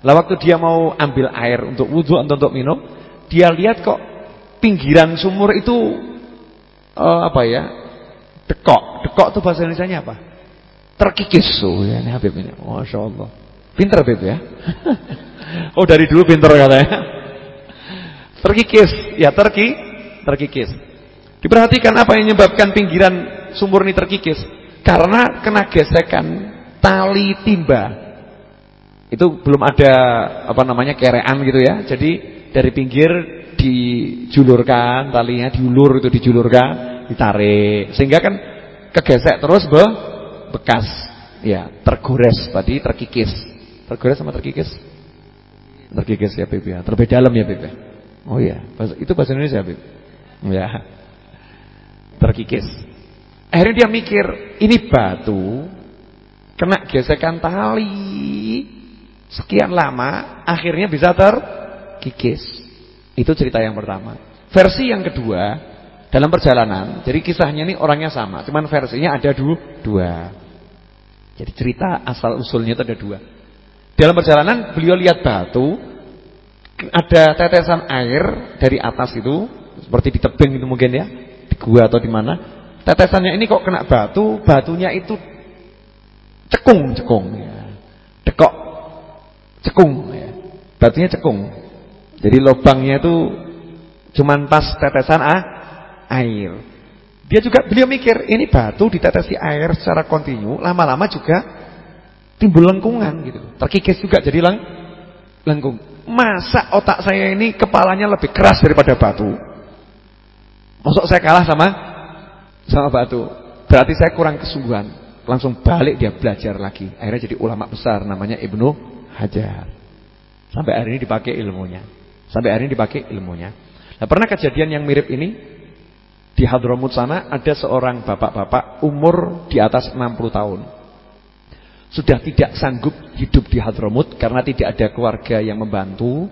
Lah waktu dia mau ambil air untuk wudhu atau untuk minum, dia lihat kok pinggiran sumur itu uh, apa ya? Dekok. Dekok itu bahasa Indonesia apa? Terkikis. Oh ya, ini Habib ini. Masya Allah. Pinter Habib ya. oh dari dulu pinter katanya. Terkikis. Ya terki, terkikis. Diperhatikan apa yang menyebabkan pinggiran sumur ini terkikis? Karena kena gesekan tali timba. Itu belum ada apa namanya kerean gitu ya. Jadi dari pinggir dijulurkan talinya diulur itu dijulurkan ditarik sehingga kan kegesek terus be bekas ya tergores tadi terkikis tergores sama terkikis terkikis ya Bib ya. Terlebih dalam ya Bib ya? Oh ya itu bahasa Indonesia Bib ya terkikis. Akhirnya dia mikir ini batu kena gesekan tali sekian lama akhirnya bisa terkikis. Itu cerita yang pertama. Versi yang kedua, dalam perjalanan, jadi kisahnya ini orangnya sama, cuman versinya ada dua. Jadi cerita asal usulnya itu ada dua. Dalam perjalanan beliau lihat batu, ada tetesan air dari atas itu, seperti di tebing itu mungkin ya, di gua atau di mana. Tetesannya ini kok kena batu, batunya itu cekung, cekung ya. Dekok, cekung ya. Batunya cekung. Jadi lubangnya itu cuman pas tetesan ah, air. Dia juga beliau mikir, ini batu ditetesi air secara kontinu, lama-lama juga timbul lengkungan gitu. Terkikis juga jadi leng lengkung. Masa otak saya ini kepalanya lebih keras daripada batu? Masuk saya kalah sama sama batu. Berarti saya kurang kesungguhan. Langsung balik dia belajar lagi. Akhirnya jadi ulama besar namanya Ibnu Hajar. Sampai hari ini dipakai ilmunya. Sampai hari ini dipakai ilmunya. Nah, pernah kejadian yang mirip ini di Hadramut sana ada seorang bapak-bapak umur di atas 60 tahun. Sudah tidak sanggup hidup di Hadramut karena tidak ada keluarga yang membantu.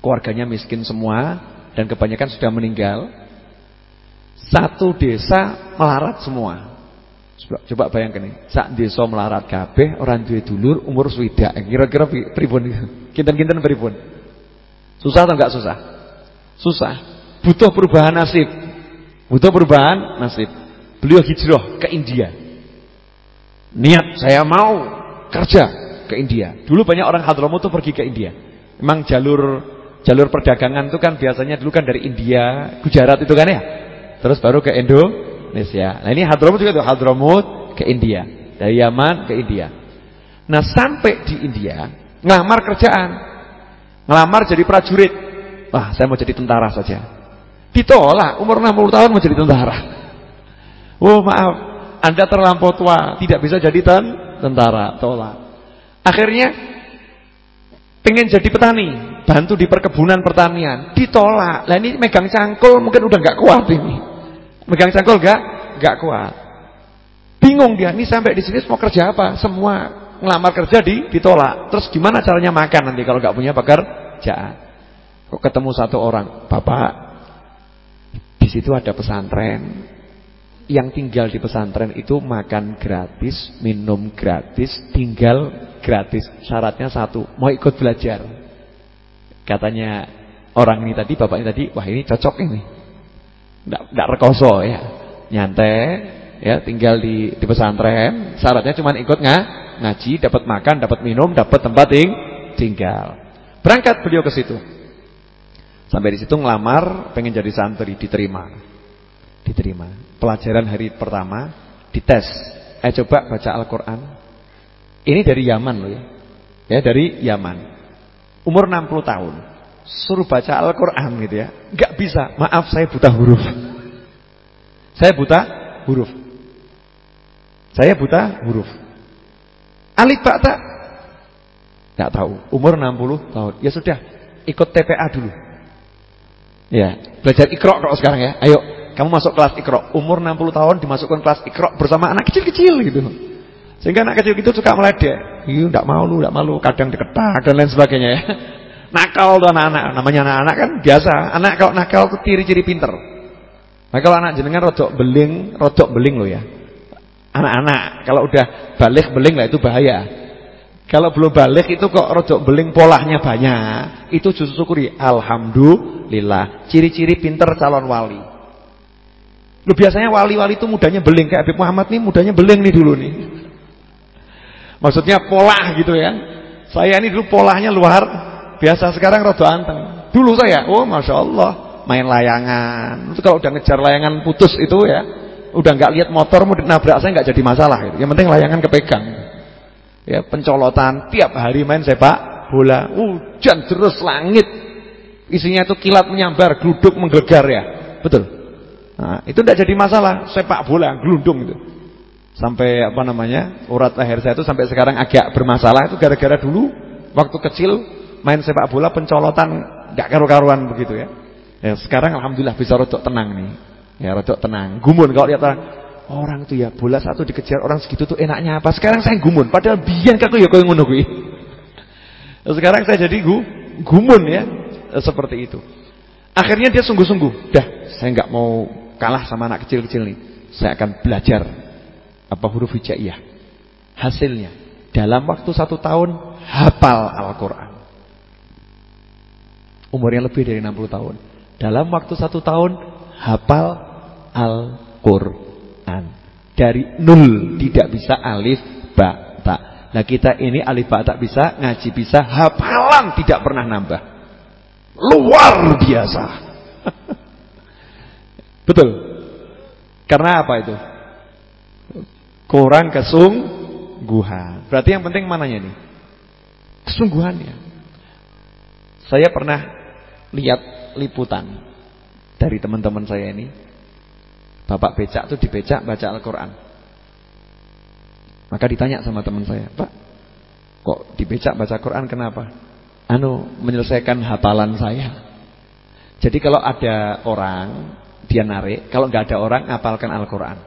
Keluarganya miskin semua dan kebanyakan sudah meninggal. Satu desa melarat semua. Coba, coba bayangkan nih, sak desa melarat kabeh, orang duwe dulur umur swidak. Kira-kira pripun? Kinten-kinten pripun? Susah atau enggak susah? Susah. Butuh perubahan nasib. Butuh perubahan nasib. Beliau hijrah ke India. Niat saya mau kerja ke India. Dulu banyak orang Hadramut tuh pergi ke India. Memang jalur jalur perdagangan itu kan biasanya dulu kan dari India, Gujarat itu kan ya. Terus baru ke Indonesia. Nah ini Hadramut juga tuh Hadramut ke India. Dari Yaman ke India. Nah sampai di India ngelamar kerjaan. Ngelamar jadi prajurit. Wah saya mau jadi tentara saja. Ditolak umur 60 tahun mau jadi tentara. Oh maaf Anda terlampau tua Tidak bisa jadi ten tentara Tolak Akhirnya pengen jadi petani, bantu di perkebunan pertanian, ditolak. Lah ini megang cangkul mungkin udah nggak kuat ini. Megang cangkul nggak nggak kuat. Bingung dia, ini sampai di sini mau kerja apa? Semua ngelamar kerja di ditolak. Terus gimana caranya makan nanti kalau nggak punya pekerjaan? Kok ketemu satu orang, "Bapak, di situ ada pesantren yang tinggal di pesantren itu makan gratis, minum gratis, tinggal gratis. Syaratnya satu, mau ikut belajar. Katanya orang ini tadi, bapak ini tadi, wah ini cocok ini. Tidak rekoso ya. Nyantai, ya tinggal di, di pesantren. Syaratnya cuma ikut nggak ngaji, dapat makan, dapat minum, dapat tempat ting tinggal. Berangkat beliau ke situ. Sampai di situ ngelamar, pengen jadi santri, diterima diterima. Pelajaran hari pertama dites. Eh coba baca Al-Qur'an. Ini dari Yaman loh ya. Ya dari Yaman. Umur 60 tahun. Suruh baca Al-Qur'an gitu ya. Enggak bisa. Maaf saya buta huruf. Saya buta huruf. Saya buta huruf. Alif Ba Tak Enggak tahu. Umur 60 tahun. Ya sudah, ikut TPA dulu. Ya, belajar Iqra kok sekarang ya. Ayo kamu masuk kelas ikro, umur 60 tahun dimasukkan kelas ikro bersama anak kecil-kecil gitu. Sehingga anak kecil itu suka meledek. Iya, enggak mau lu, enggak malu, kadang diketak dan lain sebagainya ya. Nakal tuh anak-anak, namanya anak-anak kan biasa. Anak kalau nakal itu ciri-ciri pinter. Nah kalau anak jenengan rodok beling, rodok beling lo ya. Anak-anak kalau udah balik beling lah itu bahaya. Kalau belum balik itu kok rodok beling polahnya banyak, itu justru syukuri alhamdulillah. Ciri-ciri pinter calon wali. Lu biasanya wali-wali itu mudanya beling kayak Habib Muhammad nih mudanya beling nih dulu nih. Maksudnya pola gitu ya. Saya ini dulu polanya luar biasa sekarang rada anteng. Dulu saya, oh masya Allah main layangan. Itu kalau udah ngejar layangan putus itu ya, udah nggak lihat motor mau nabrak saya nggak jadi masalah. Gitu. Yang penting layangan kepegang. Ya pencolotan tiap hari main sepak bola. Hujan terus langit. Isinya itu kilat menyambar, gluduk menggelegar ya. Betul. Nah, itu tidak jadi masalah sepak bola gelundung itu. Sampai apa namanya? urat leher saya itu sampai sekarang agak bermasalah itu gara-gara dulu waktu kecil main sepak bola pencolotan enggak karu-karuan begitu ya. Ya, sekarang alhamdulillah bisa rodok tenang nih. Ya, rodok tenang. Gumun kalau lihat orang tuh ya bola satu dikejar orang segitu tuh enaknya apa? Sekarang saya gumun padahal biyen kaku ya koyo ngono kuwi. Sekarang saya jadi gu, gumun ya seperti itu. Akhirnya dia sungguh-sungguh, dah saya nggak mau kalah sama anak kecil-kecil nih. Saya akan belajar apa huruf hijaiyah. Hasilnya dalam waktu satu tahun hafal Al-Quran. Umurnya lebih dari 60 tahun. Dalam waktu satu tahun hafal Al-Quran. Dari nul tidak bisa alif ba ta. Nah kita ini alif ba tak bisa, ngaji bisa, hafalan tidak pernah nambah. Luar biasa. Betul. Karena apa itu? Kurang kesungguhan. Berarti yang penting mananya nih? Kesungguhannya. Saya pernah lihat liputan dari teman-teman saya ini. Bapak becak tuh dibecak baca Al-Qur'an. Maka ditanya sama teman saya, "Pak, kok dibecak baca Quran kenapa?" Anu, menyelesaikan hafalan saya. Jadi kalau ada orang dia narik, kalau nggak ada orang hafalkan Al-Qur'an.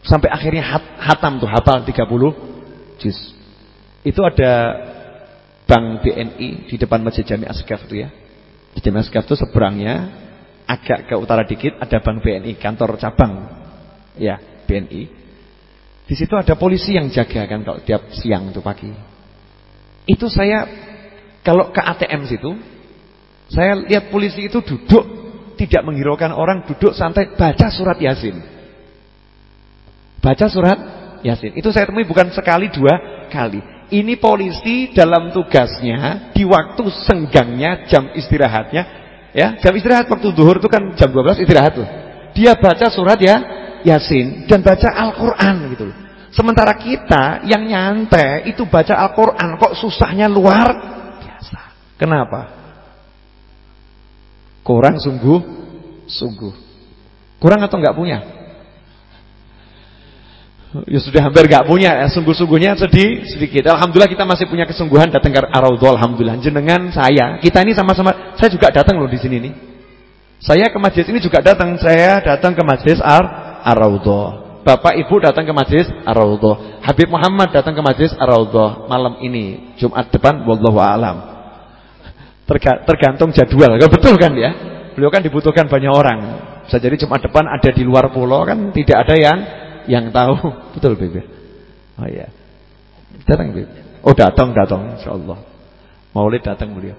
Sampai akhirnya hat, hatam tuh hafal 30 juz. Itu ada Bank BNI di depan Masjid Jami Asgaf itu ya. Di Jami Asgaf itu seberangnya agak ke utara dikit ada Bank BNI, kantor cabang. Ya, BNI. Di situ ada polisi yang jaga kan kalau tiap siang itu pagi. Itu saya kalau ke ATM situ saya lihat polisi itu duduk tidak menghiraukan orang duduk santai baca surat Yasin. Baca surat Yasin. Itu saya temui bukan sekali dua kali. Ini polisi dalam tugasnya di waktu senggangnya jam istirahatnya ya, jam istirahat waktu duhur itu kan jam 12 istirahat tuh. Dia baca surat ya Yasin dan baca Al-Qur'an gitu. Sementara kita yang nyantai itu baca Al-Qur'an kok susahnya luar biasa. Kenapa? Kurang sungguh sungguh. Kurang atau enggak punya? Ya sudah hampir gak punya. Ya, Sungguh-sungguhnya sedih sedikit. Alhamdulillah kita masih punya kesungguhan datang ke Araudul Alhamdulillah. Jenengan saya. Kita ini sama-sama Saya juga datang loh di sini nih. Saya ke majlis ini juga datang. Saya datang ke majlis Ar Araudul Bapak Ibu datang ke majlis Araudul Habib Muhammad datang ke majlis Araudul Malam ini Jumat depan Wallahu a'lam Terga Tergantung jadwal Betul kan ya Beliau kan dibutuhkan banyak orang Bisa jadi Jumat depan ada di luar pulau kan Tidak ada yang yang tahu. Betul, Bebe. Oh iya. Datang, Bebe. Oh, datang, datang insyaallah. Maulid datang beliau.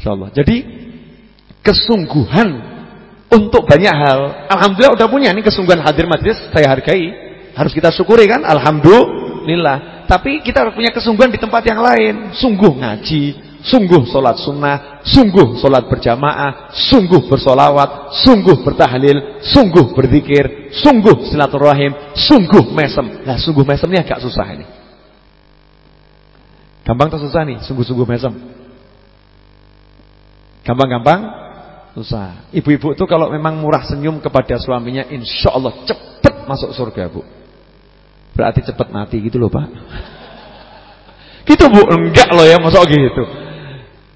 Insyaallah. Jadi kesungguhan untuk banyak hal. Alhamdulillah udah punya nih kesungguhan hadir majlis saya hargai. Harus kita syukuri kan? Alhamdulillah. Tapi kita harus punya kesungguhan di tempat yang lain. Sungguh ngaji, Sungguh sholat sunnah, sungguh sholat berjamaah, sungguh bersolawat, sungguh bertahlil, sungguh berzikir, sungguh silaturahim, sungguh mesem. Nah, sungguh mesem ini agak susah ini. Gampang atau susah nih, sungguh-sungguh mesem? Gampang-gampang? Susah. Ibu-ibu tuh kalau memang murah senyum kepada suaminya, insya Allah cepat masuk surga, Bu. Berarti cepat mati gitu loh, Pak. Gitu, Bu. Enggak loh ya, masuk gitu.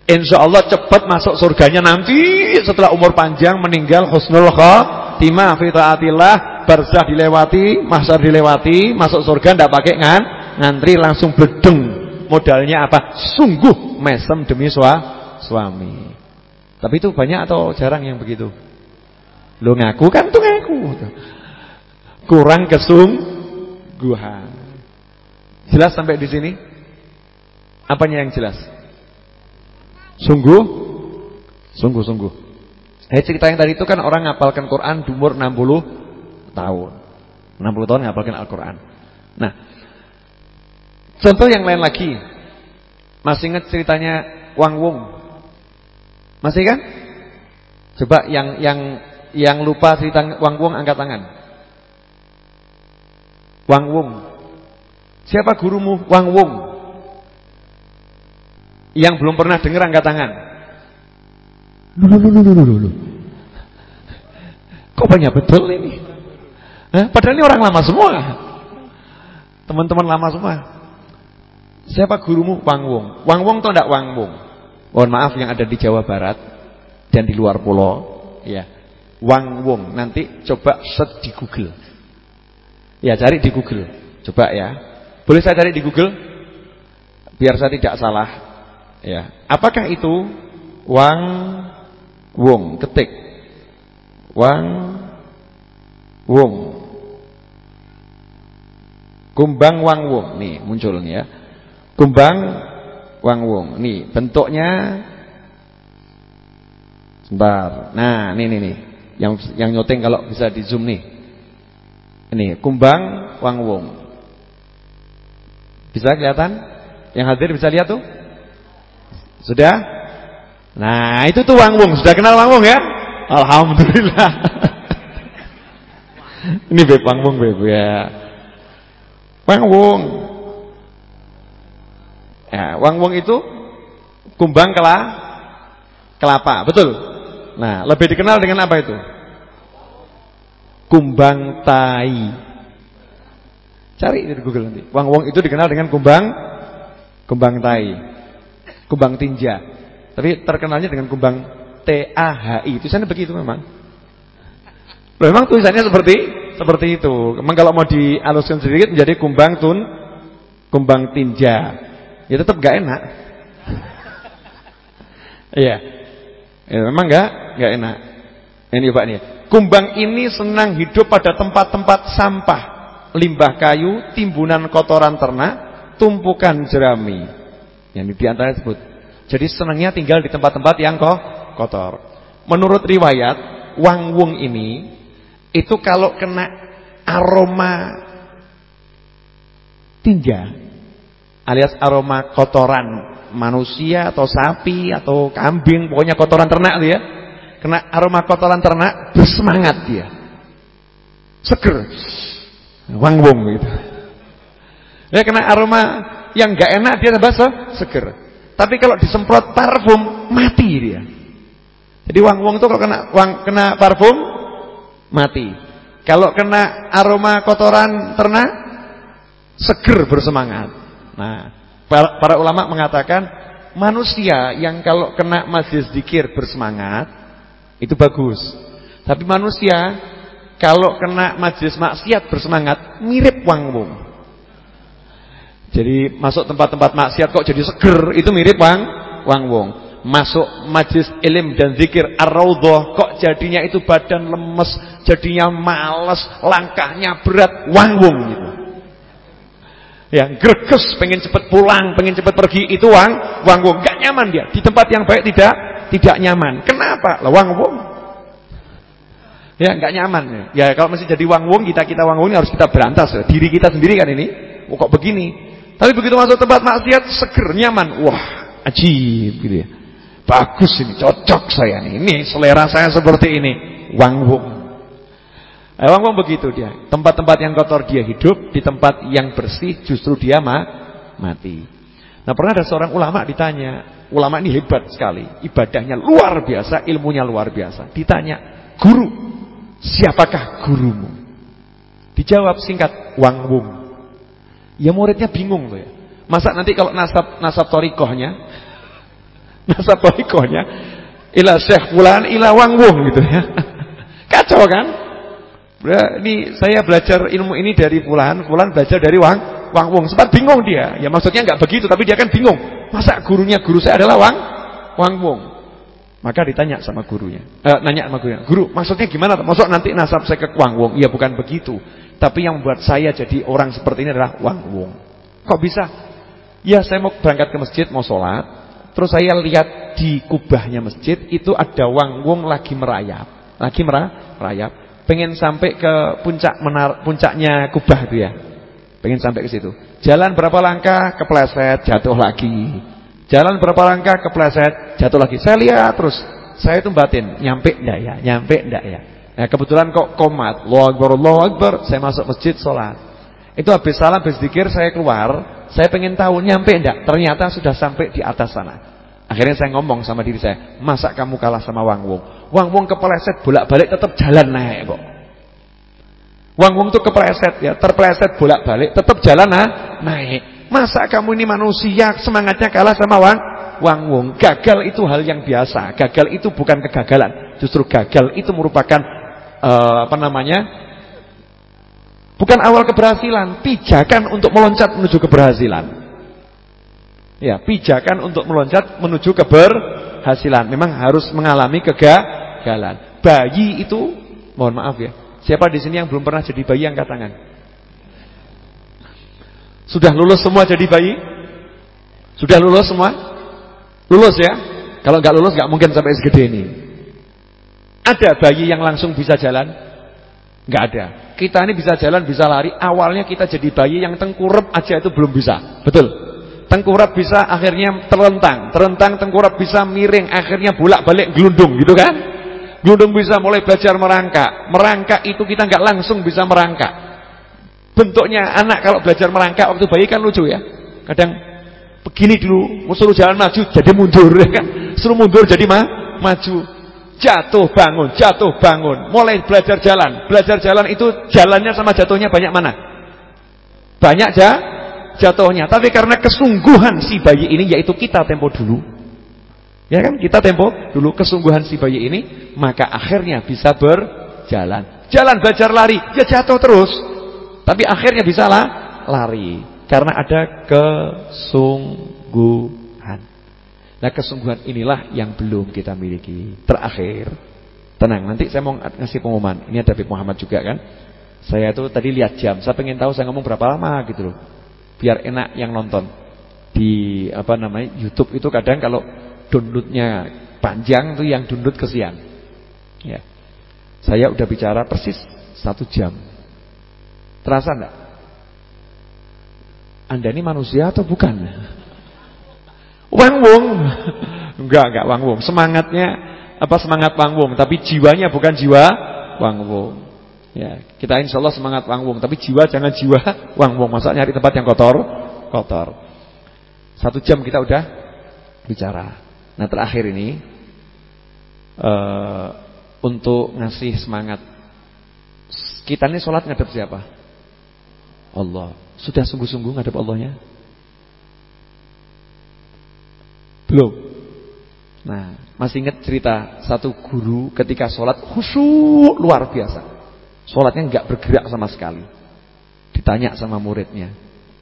Insya Allah cepat masuk surganya nanti setelah umur panjang meninggal husnul khatimah fi taatillah barzah dilewati, mahsyar dilewati, masuk surga ndak pakai ngan, ngantri langsung bledeng. Modalnya apa? Sungguh mesem demi sua, suami. Tapi itu banyak atau jarang yang begitu? Lu ngaku kan tuh ngaku. Kurang kesungguhan. Jelas sampai di sini? Apanya yang jelas? Sungguh? Sungguh-sungguh Eh cerita yang tadi itu kan orang ngapalkan Quran umur 60 tahun. 60 tahun ngapalkan Al-Quran. Nah Contoh yang lain lagi. Masih ingat ceritanya Wang Wung? Masih kan? Coba yang yang yang lupa cerita Wang Wung angkat tangan. Wang Wung. Siapa gurumu? Wang Wung yang belum pernah dengar angkat tangan. Lulu lulu lulu lulu. Kok banyak betul ini? Hah? Padahal ini orang lama semua. Teman-teman lama semua. Siapa gurumu? Wang Wong. Wang Wong atau enggak Wang Wong? Mohon maaf yang ada di Jawa Barat dan di luar pulau. Ya. Wang Wong. Nanti coba search di Google. Ya, cari di Google. Coba ya. Boleh saya cari di Google? Biar saya tidak salah. Ya, apakah itu Wang Wong? Ketik Wang Wong. Kumbang Wang Wong. Nih muncul nih ya. Kumbang Wang Wong. Nih bentuknya Sebentar. Nah, nih nih nih. Yang yang nyoteng kalau bisa di zoom nih. Ini kumbang Wang Wong. Bisa kelihatan? Yang hadir bisa lihat tuh? Sudah? Nah, itu tuh Wang Wong. Sudah kenal Wang Wong ya? Alhamdulillah. Ini Beb Wang Wong Beb ya. Wang Wong. Ya, Wang Wong itu kumbang kela kelapa, betul? Nah, lebih dikenal dengan apa itu? Kumbang tai. Cari di Google nanti. Wang Wong itu dikenal dengan kumbang kumbang tai kumbang tinja. Tapi terkenalnya dengan kumbang T A H I. Tulisannya begitu memang. Loh, memang tulisannya seperti seperti itu. Memang kalau mau dialuskan sedikit menjadi kumbang tun kumbang tinja. Ya tetap gak enak. Iya. ya, memang gak gak enak. Ini Pak nih. Kumbang ini senang hidup pada tempat-tempat sampah, limbah kayu, timbunan kotoran ternak, tumpukan jerami. Yang di antara disebut. Jadi senangnya tinggal di tempat-tempat yang kok kotor. Menurut riwayat, Wang Wung ini itu kalau kena aroma tinja, alias aroma kotoran manusia atau sapi atau kambing, pokoknya kotoran ternak dia. Kena aroma kotoran ternak, bersemangat dia. Seger. Wang-wong gitu. Ya kena aroma yang enggak enak dia tambah seger. Tapi kalau disemprot parfum mati dia. Jadi wang-wong itu kalau kena wang, kena parfum mati. Kalau kena aroma kotoran ternak seger bersemangat. Nah, para, para ulama mengatakan manusia yang kalau kena majlis zikir bersemangat itu bagus. Tapi manusia kalau kena majlis maksiat bersemangat mirip wang-wong. Jadi masuk tempat-tempat maksiat kok jadi seger itu mirip wang wang-wong masuk majlis ilim dan zikir ar-raudhah kok jadinya itu badan lemes, jadinya males, langkahnya berat, wangwung gitu. Ya, greges pengen cepat pulang, pengen cepat pergi itu wang wangwung, enggak nyaman dia. Di tempat yang baik tidak tidak nyaman. Kenapa? Lah wangwung. Ya, enggak nyaman ya. Kalau masih jadi wangwung, kita-kita wangwung harus kita berantas. Diri kita sendiri kan ini. Oh, kok begini? Tapi begitu masuk tempat maksiat seger, nyaman. Wah, ajib gitu ya. Bagus ini, cocok saya nih. Ini selera saya seperti ini. Wangwung. Eh, wangwung begitu dia. Tempat-tempat yang kotor dia hidup, di tempat yang bersih justru dia ma mati. Nah pernah ada seorang ulama ditanya, ulama ini hebat sekali, ibadahnya luar biasa, ilmunya luar biasa. Ditanya, guru, siapakah gurumu? Dijawab singkat, Wangwung. Ya muridnya bingung tuh ya. Masa nanti kalau nasab nasab torikohnya Nasab torikohnya ila Syekh Fulan Wang Wung gitu ya. Kacau kan? Ini saya belajar ilmu ini dari Fulan, Fulan belajar dari Wang Wang Wung. Sempat bingung dia. Ya maksudnya nggak begitu, tapi dia kan bingung. Masa gurunya guru saya adalah Wang Wang Wung? Maka ditanya sama gurunya. Eh, nanya sama gurunya. Guru, maksudnya gimana? Maksud nanti nasab saya ke Wang Wung? Iya bukan begitu. Tapi yang membuat saya jadi orang seperti ini adalah Wang Wung. Kok bisa? Ya saya mau berangkat ke masjid, mau sholat. Terus saya lihat di kubahnya masjid itu ada wang-wong lagi merayap. Lagi merayap. Pengen sampai ke puncak menar puncaknya kubah itu ya. Pengen sampai ke situ. Jalan berapa langkah kepleset, jatuh lagi. Jalan berapa langkah kepleset, jatuh lagi. Saya lihat terus. Saya itu batin, nyampe enggak ya? Nyampe enggak ya? Nah, kebetulan kok komat. Allahu Akbar, Allahu Akbar. Saya masuk masjid sholat. Itu habis salam, habis dikir saya keluar. Saya pengen tahu nyampe enggak? Ternyata sudah sampai di atas sana. Akhirnya saya ngomong sama diri saya, masa kamu kalah sama Wang Wong? Wang Wong kepleset bolak-balik tetap jalan naik kok. Wang Wong tuh kepleset ya, terpleset bolak-balik tetap jalan nah, naik. Masa kamu ini manusia semangatnya kalah sama Wang Wang Wong? Gagal itu hal yang biasa. Gagal itu bukan kegagalan. Justru gagal itu merupakan uh, apa namanya? Bukan awal keberhasilan, pijakan untuk meloncat menuju keberhasilan. Ya, pijakan untuk meloncat menuju keberhasilan. Memang harus mengalami kegagalan. Bayi itu, mohon maaf ya. Siapa di sini yang belum pernah jadi bayi angkat tangan? Sudah lulus semua jadi bayi? Sudah lulus semua? Lulus ya? Kalau nggak lulus nggak mungkin sampai segede ini. Ada bayi yang langsung bisa jalan? Nggak ada. Kita ini bisa jalan, bisa lari. Awalnya kita jadi bayi yang tengkurap aja itu belum bisa. Betul? Tengkurap bisa akhirnya terlentang. Terlentang tengkurap bisa miring. Akhirnya bolak-balik gelundung gitu kan? Gelundung bisa mulai belajar merangkak. Merangkak itu kita nggak langsung bisa merangkak. Bentuknya anak kalau belajar merangkak waktu bayi kan lucu ya. Kadang begini dulu, suruh jalan maju jadi mundur ya kan. Suruh mundur jadi ma maju. Jatuh bangun, jatuh bangun. Mulai belajar jalan. Belajar jalan itu jalannya sama jatuhnya banyak mana? Banyak ja, jatuhnya. Tapi karena kesungguhan si bayi ini yaitu kita tempo dulu. Ya kan? Kita tempo dulu kesungguhan si bayi ini, maka akhirnya bisa berjalan. Jalan belajar lari, ya jatuh terus. Tapi akhirnya bisa lah lari karena ada kesungguhan. Nah kesungguhan inilah yang belum kita miliki. Terakhir, tenang nanti saya mau ngasih pengumuman. Ini ada Habib Muhammad juga kan. Saya tuh tadi lihat jam. Saya pengen tahu saya ngomong berapa lama gitu loh. Biar enak yang nonton di apa namanya YouTube itu kadang kalau downloadnya panjang tuh yang download kesian. Ya. Saya udah bicara persis satu jam. Terasa enggak? Anda ini manusia atau bukan? Wangwung. Enggak, enggak wangwung. Semangatnya apa semangat wangwung, tapi jiwanya bukan jiwa wangwung. Ya, kita insya Allah semangat wangwung, tapi jiwa jangan jiwa wangwung. Masa nyari tempat yang kotor, kotor. Satu jam kita udah bicara. Nah terakhir ini uh, untuk ngasih semangat. Kita ini sholat ngadep siapa? Allah. Sudah sungguh-sungguh ngadep Allahnya? Belum. Nah, masih ingat cerita satu guru ketika sholat khusyuk luar biasa. Sholatnya nggak bergerak sama sekali. Ditanya sama muridnya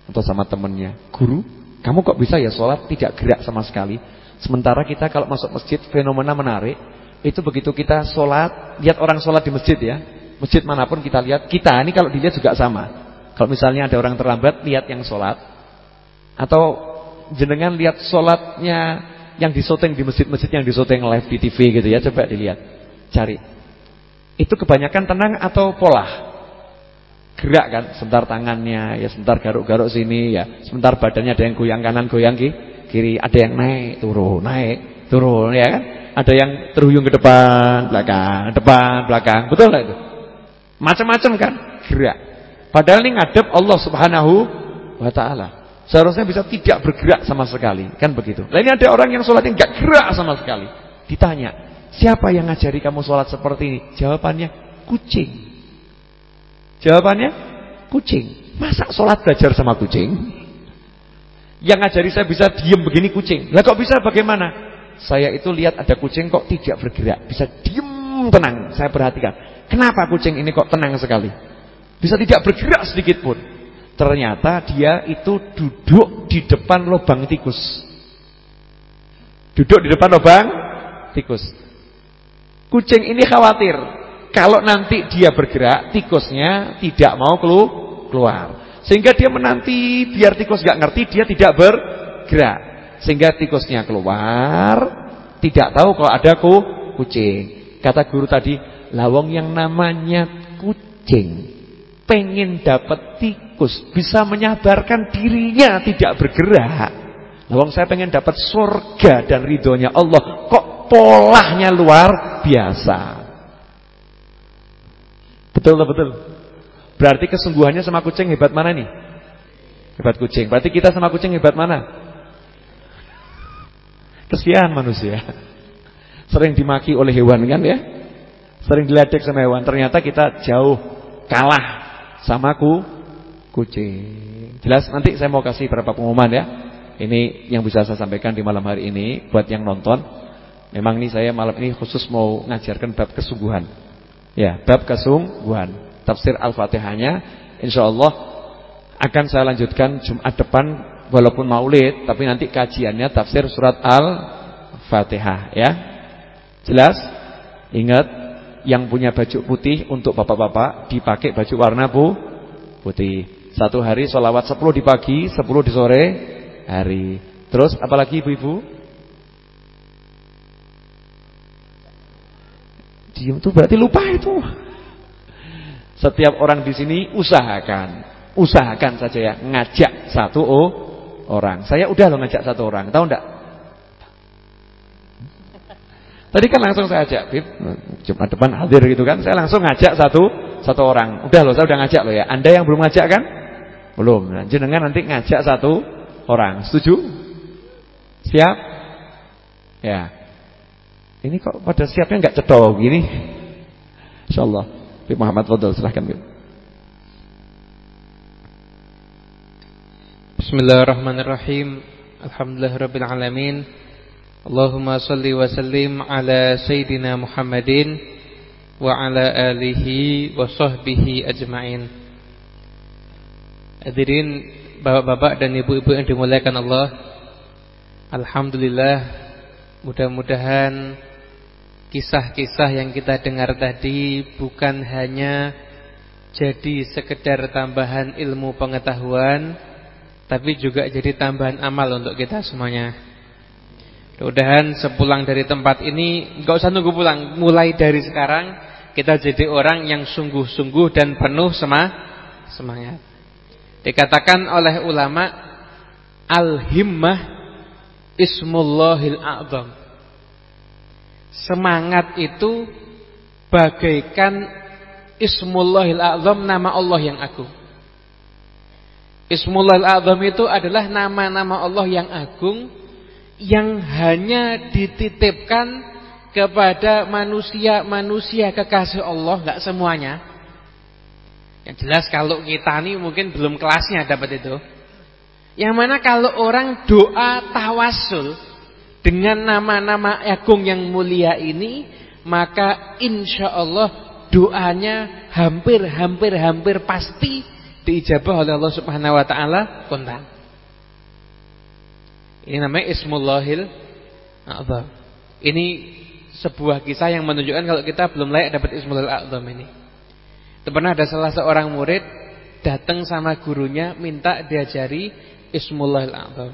atau sama temennya, guru, kamu kok bisa ya sholat tidak gerak sama sekali? Sementara kita kalau masuk masjid fenomena menarik itu begitu kita sholat, lihat orang sholat di masjid ya, masjid mana pun kita lihat, kita ini kalau dilihat juga sama. Kalau misalnya ada orang terlambat, lihat yang sholat, atau jenengan lihat sholatnya yang disoteng di masjid-masjid yang disoteng live di TV gitu ya, coba dilihat, cari itu kebanyakan tenang atau pola? Gerak kan, sebentar tangannya, ya sebentar garuk-garuk sini, ya sebentar badannya ada yang goyang kanan, goyang kiri, ada yang naik, turun, naik, turun, ya kan? Ada yang terhuyung ke depan, belakang, depan, belakang, betul nggak itu? Macam-macam kan, gerak. Padahal ini ngadep Allah Subhanahu wa taala. Seharusnya bisa tidak bergerak sama sekali, kan begitu. Lainnya ada orang yang sholatnya nggak gerak sama sekali. Ditanya, Siapa yang ngajari kamu sholat seperti ini? Jawabannya kucing. Jawabannya kucing. Masa sholat belajar sama kucing? Yang ngajari saya bisa diem begini kucing. Lah kok bisa bagaimana? Saya itu lihat ada kucing kok tidak bergerak. Bisa diem tenang. Saya perhatikan. Kenapa kucing ini kok tenang sekali? Bisa tidak bergerak sedikit pun. Ternyata dia itu duduk di depan lubang tikus. Duduk di depan lubang tikus. Kucing ini khawatir kalau nanti dia bergerak, tikusnya tidak mau keluar. Sehingga dia menanti biar tikus gak ngerti dia tidak bergerak. Sehingga tikusnya keluar, tidak tahu kalau ada ku kucing. Kata guru tadi, lawang yang namanya kucing pengen dapat tikus, bisa menyabarkan dirinya tidak bergerak. Lawang saya pengen dapat surga dan ridhonya Allah, kok polanya luar biasa. Betul betul. Berarti kesungguhannya sama kucing hebat mana nih? Hebat kucing. Berarti kita sama kucing hebat mana? Kesian manusia. Sering dimaki oleh hewan kan ya? Sering diledek sama hewan. Ternyata kita jauh kalah sama ku kucing. Jelas nanti saya mau kasih beberapa pengumuman ya. Ini yang bisa saya sampaikan di malam hari ini buat yang nonton. Memang ini saya malam ini khusus mau ngajarkan bab kesungguhan. Ya, bab kesungguhan. Tafsir Al-Fatihahnya insyaallah akan saya lanjutkan Jumat depan walaupun maulid, tapi nanti kajiannya tafsir surat Al-Fatihah ya. Jelas? Ingat yang punya baju putih untuk bapak-bapak dipakai baju warna bu putih. Satu hari sholawat 10 di pagi, 10 di sore hari. Terus apalagi ibu-ibu? Diam itu berarti lupa itu. Setiap orang di sini usahakan, usahakan saja ya ngajak satu oh, orang. Saya udah loh ngajak satu orang, tahu enggak? Tadi kan langsung saya ajak, Bib, Jumat depan hadir gitu kan. Saya langsung ngajak satu satu orang. Udah loh, saya udah ngajak loh ya. Anda yang belum ngajak kan? Belum. Nah, jenengan nanti ngajak satu orang. Setuju? Siap? Ya. Ini kok pada siapnya nggak cetol gini? Insyaallah. Bi Muhammad Fadl silahkan Bi. Bismillahirrahmanirrahim. Alhamdulillahirabbil alamin. Allahumma salli wa sallim ala sayyidina Muhammadin wa ala alihi wa sahbihi ajmain. Hadirin bapak-bapak dan ibu-ibu yang dimuliakan Allah. Alhamdulillah mudah-mudahan kisah-kisah yang kita dengar tadi bukan hanya jadi sekedar tambahan ilmu pengetahuan tapi juga jadi tambahan amal untuk kita semuanya. Mudah-mudahan sepulang dari tempat ini enggak usah nunggu pulang, mulai dari sekarang kita jadi orang yang sungguh-sungguh dan penuh semangat. Dikatakan oleh ulama al-himmah ismullahil a'zam. Semangat itu bagaikan ismullahil a'zam nama Allah yang agung. Ismullahil a'zam itu adalah nama-nama Allah yang agung yang hanya dititipkan kepada manusia-manusia kekasih Allah, enggak semuanya. Yang jelas kalau kita ini mungkin belum kelasnya dapat itu. Yang mana kalau orang doa tawasul dengan nama-nama agung yang mulia ini, maka insya Allah doanya hampir-hampir-hampir pasti diijabah oleh Allah Subhanahu Wa Taala kontan. Ini namanya Ismullahil A'zam. Ini sebuah kisah yang menunjukkan kalau kita belum layak dapat Ismullahil A'zam ini. Pernah ada salah seorang murid datang sama gurunya minta diajari Ismullahil A'zam.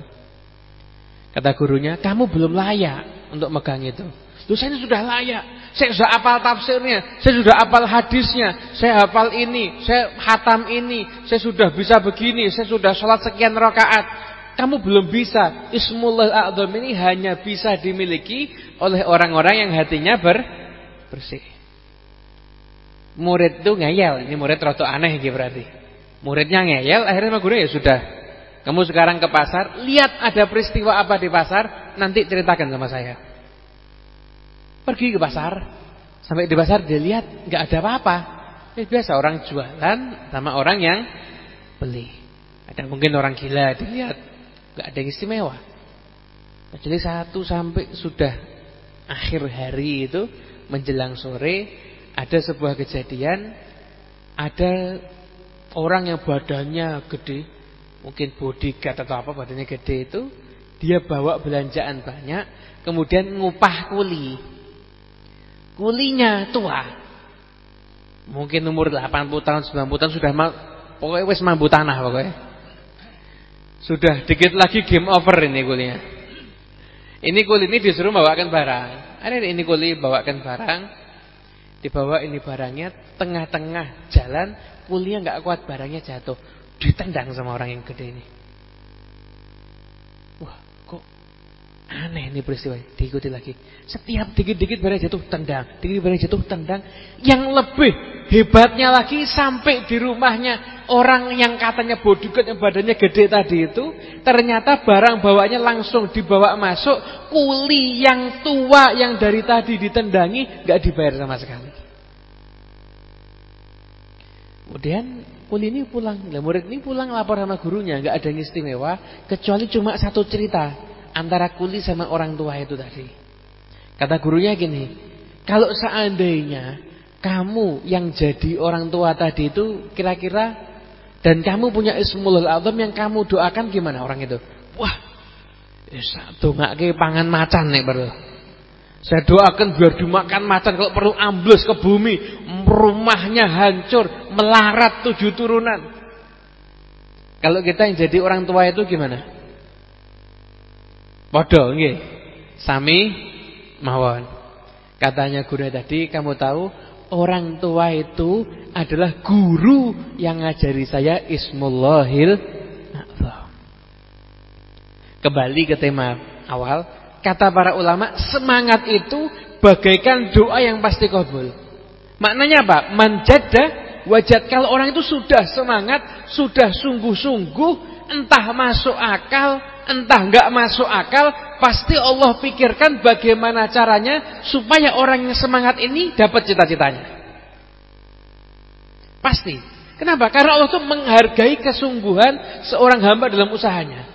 Kata gurunya, "Kamu belum layak untuk megang itu." Loh saya sudah layak. Saya sudah hafal tafsirnya, saya sudah hafal hadisnya, saya hafal ini, saya hatam ini, saya sudah bisa begini, saya sudah sholat sekian rakaat. Kamu belum bisa. Ismullah A'zam ini hanya bisa dimiliki oleh orang-orang yang hatinya ber bersih. Murid itu ngeyel. Ini murid roto aneh gitu berarti. Muridnya ngeyel, akhirnya sama guru ya sudah. Kamu sekarang ke pasar, lihat ada peristiwa apa di pasar, nanti ceritakan sama saya. Pergi ke pasar, sampai di pasar dia lihat nggak ada apa-apa. Ya, biasa orang jualan sama orang yang beli. Ada mungkin orang gila dilihat Gak ada yang istimewa. Jadi satu sampai sudah akhir hari itu menjelang sore ada sebuah kejadian ada orang yang badannya gede, mungkin bodyguard atau apa badannya gede itu dia bawa belanjaan banyak, kemudian ngupah kuli. Kulinya tua. Mungkin umur 80 tahun, 90 tahun sudah pokoknya wis mampu tanah pokoknya. Sudah dikit lagi game over ini kuliah. Ini kuli ini disuruh bawakan barang. Ada ini kuli bawakan barang. Dibawa ini barangnya tengah-tengah jalan, kulinya nggak kuat barangnya jatuh. Ditendang sama orang yang gede ini. Wah, kok aneh ini peristiwa. Diikuti lagi. Setiap dikit-dikit barang jatuh tendang, dikit barang jatuh tendang. Yang lebih hebatnya lagi sampai di rumahnya orang yang katanya bodyguard yang badannya gede tadi itu ternyata barang bawanya langsung dibawa masuk kuli yang tua yang dari tadi ditendangi nggak dibayar sama sekali. Kemudian kuli ini pulang, lah murid ini pulang lapor sama gurunya nggak ada yang istimewa kecuali cuma satu cerita antara kuli sama orang tua itu tadi. Kata gurunya gini, kalau seandainya kamu yang jadi orang tua tadi itu kira-kira dan kamu punya Ismul Azam yang kamu doakan gimana orang itu? Wah, satu nggak ke pangan macan nih baru. Saya doakan biar dimakan macan kalau perlu ambles ke bumi, rumahnya hancur, melarat tujuh turunan. Kalau kita yang jadi orang tua itu gimana? Bodoh, nggih. Sami mawon. Katanya guru tadi, kamu tahu orang tua itu adalah guru yang ngajari saya Ismullahil Kembali ke tema awal, kata para ulama, semangat itu bagaikan doa yang pasti kabul. Maknanya apa? Manjada wajat kalau orang itu sudah semangat, sudah sungguh-sungguh, entah masuk akal, entah enggak masuk akal, pasti Allah pikirkan bagaimana caranya supaya orang yang semangat ini dapat cita-citanya. Pasti. Kenapa? Karena Allah itu menghargai kesungguhan seorang hamba dalam usahanya.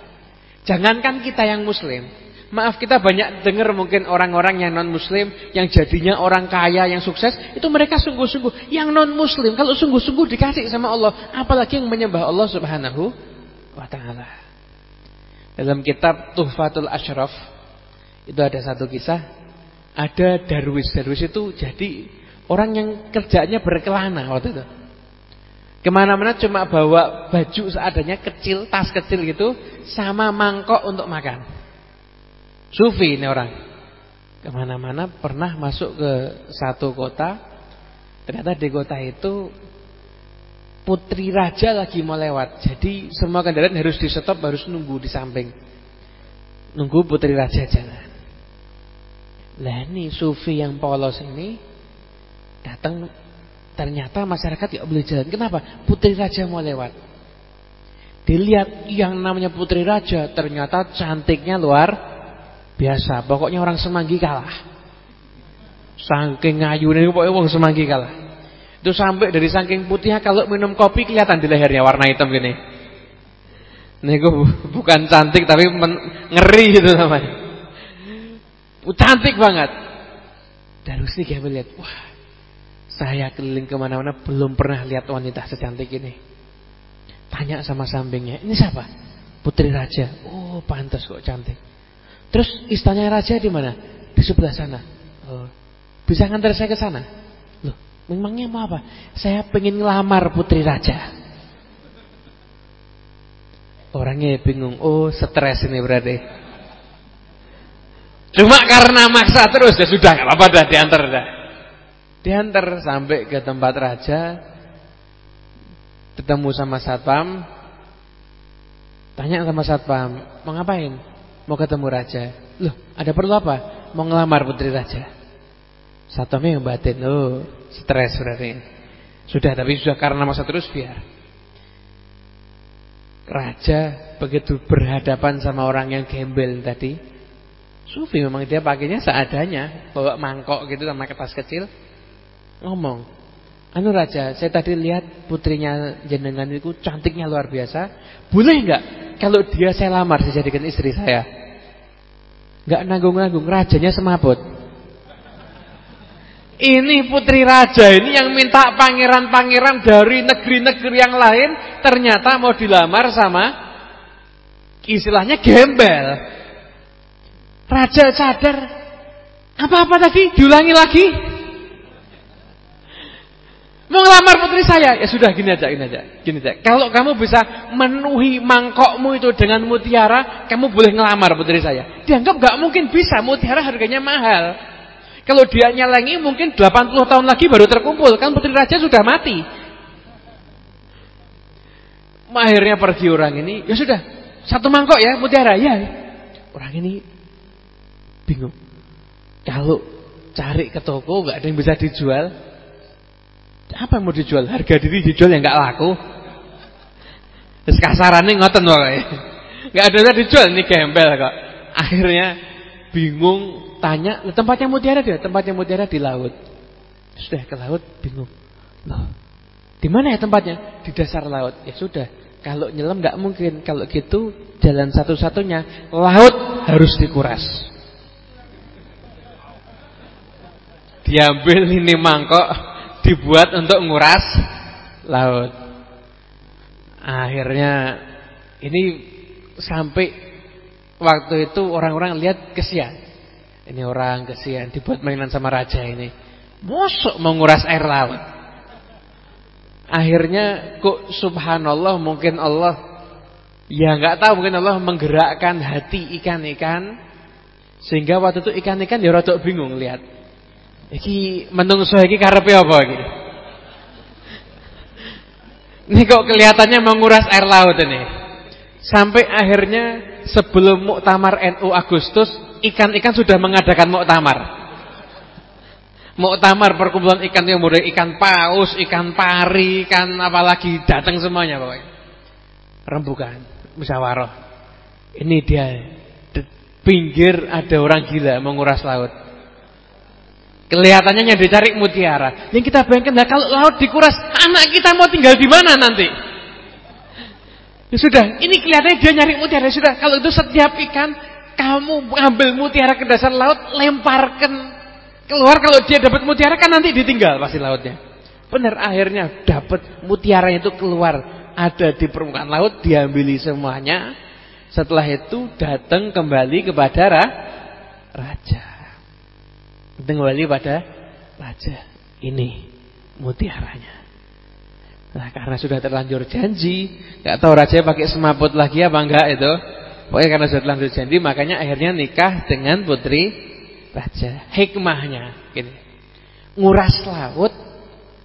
Jangankan kita yang muslim. Maaf kita banyak dengar mungkin orang-orang yang non muslim. Yang jadinya orang kaya yang sukses. Itu mereka sungguh-sungguh. Yang non muslim kalau sungguh-sungguh dikasih sama Allah. Apalagi yang menyembah Allah subhanahu wa ta'ala. Dalam kitab Tuhfatul Ashraf. Itu ada satu kisah. Ada darwis. Darwis itu jadi orang yang kerjanya berkelana waktu itu. Ke mana-mana cuma bawa baju seadanya kecil, tas kecil gitu, sama mangkok untuk makan. Sufi ini orang. Ke mana-mana pernah masuk ke satu kota, ternyata di kota itu Putri raja lagi mau lewat. Jadi semua kendaraan harus di stop, harus nunggu di samping. Nunggu putri raja jalan. Lah ini sufi yang polos ini datang ternyata masyarakat tidak boleh jalan. Kenapa? Putri raja mau lewat. Dilihat yang namanya putri raja ternyata cantiknya luar biasa. Pokoknya orang semanggi kalah. Saking ngayune pokoknya orang semanggi kalah. Itu sampai dari saking putihnya kalau minum kopi kelihatan di lehernya warna hitam gini. Niku bukan cantik tapi ngeri gitu namanya. Cantik banget. Dan Rusli kayak melihat, wah, saya keliling ke mana-mana belum pernah lihat wanita secantik ini. Tanya sama sampingnya, ini siapa? Putri Raja. Oh, pantas kok cantik. Terus istana Raja di mana? Di sebelah sana. Oh, bisa ngantar saya ke sana? Memangnya mau apa? Saya pengen ngelamar putri raja. Orangnya bingung. Oh, stres ini berarti. Cuma karena maksa terus ya sudah nggak apa-apa dah diantar dah. Diantar sampai ke tempat raja. Ketemu sama satpam. Tanya sama satpam, "Mau ngapain?" "Mau ketemu raja." "Loh, ada perlu apa?" "Mau ngelamar putri raja." Satpamnya yang batin. Oh, Stres berarti. Sudah tapi sudah karena masa terus biar. Raja begitu berhadapan sama orang yang gembel tadi. Sufi memang dia pakainya seadanya, bawa mangkok gitu sama kertas kecil. Ngomong, "Anu raja, saya tadi lihat putrinya jenengan itu cantiknya luar biasa. Boleh enggak kalau dia saya lamar saya jadikan istri saya?" Enggak nanggung-nanggung, rajanya semaput. Ini putri raja ini yang minta pangeran-pangeran dari negeri-negeri yang lain ternyata mau dilamar sama istilahnya gembel. Raja sadar apa-apa tadi diulangi lagi. Mau ngelamar putri saya ya sudah gini aja, gini aja, gini aja. Kalau kamu bisa menuhi mangkokmu itu dengan mutiara, kamu boleh ngelamar putri saya. Dianggap gak mungkin bisa, mutiara harganya mahal. Kalau dia nyalangi mungkin 80 tahun lagi baru terkumpul. Kan putri raja sudah mati. Akhirnya pergi orang ini. Ya sudah. Satu mangkok ya mutiara. Ya. Orang ini bingung. Kalau cari ke toko nggak ada yang bisa dijual. Apa yang mau dijual? Harga diri dijual yang nggak laku. Terus kasarannya ngoten pokoknya. Nggak ada yang dijual ini gembel kok. Akhirnya bingung tanya, tempatnya mutiara dia, tempatnya mutiara di laut. Sudah ke laut bingung. Loh, di mana ya tempatnya? Di dasar laut. Ya sudah, kalau nyelam nggak mungkin. Kalau gitu jalan satu-satunya laut harus dikuras. Diambil ini mangkok dibuat untuk nguras laut. Akhirnya ini sampai waktu itu orang-orang lihat kesian. Ini orang kesian dibuat mainan sama raja ini. Mosok menguras air laut. Akhirnya kok subhanallah mungkin Allah ya nggak tahu mungkin Allah menggerakkan hati ikan-ikan sehingga waktu itu ikan-ikan ya rada bingung lihat. Iki menungso iki karepe apa iki? Ini kok kelihatannya menguras air laut ini. Sampai akhirnya sebelum muktamar NU Agustus ikan-ikan sudah mengadakan muktamar. Muktamar perkumpulan ikan yang mulai ikan paus, ikan pari, ikan apalagi datang semuanya pokoknya. Rembukan, musyawarah. Ini dia pinggir ada orang gila menguras laut. Kelihatannya yang dicari mutiara. Yang kita bayangkan, nah kalau laut dikuras, anak kita mau tinggal di mana nanti? Ya sudah, ini kelihatannya dia nyari mutiara. Ya sudah, kalau itu setiap ikan kamu ambil mutiara ke dasar laut, lemparkan keluar. Kalau dia dapat mutiara kan nanti ditinggal pasti lautnya. Benar, akhirnya dapat mutiara itu keluar. Ada di permukaan laut, diambili semuanya. Setelah itu datang kembali kepada raja. Kembali pada raja. Ini mutiaranya. Nah, karena sudah terlanjur janji, nggak tahu raja pakai semaput lagi apa enggak itu. Pokoknya karena sudah lanjut janji makanya akhirnya nikah dengan putri raja. Hikmahnya gini. Nguras laut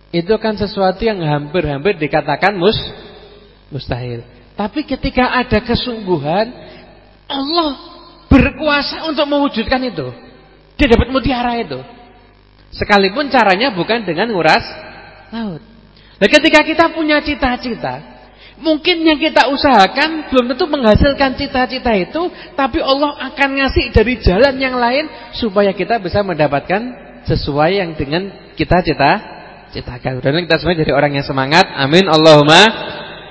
Itu kan sesuatu yang hampir-hampir dikatakan mus mustahil. Tapi ketika ada kesungguhan, Allah berkuasa untuk mewujudkan itu. Dia dapat mutiara itu. Sekalipun caranya bukan dengan nguras laut. Nah ketika kita punya cita-cita, mungkin yang kita usahakan belum tentu menghasilkan cita-cita itu, tapi Allah akan ngasih dari jalan yang lain supaya kita bisa mendapatkan sesuai yang dengan kita cita citakan. Dan kita semua jadi orang yang semangat. Amin Allahumma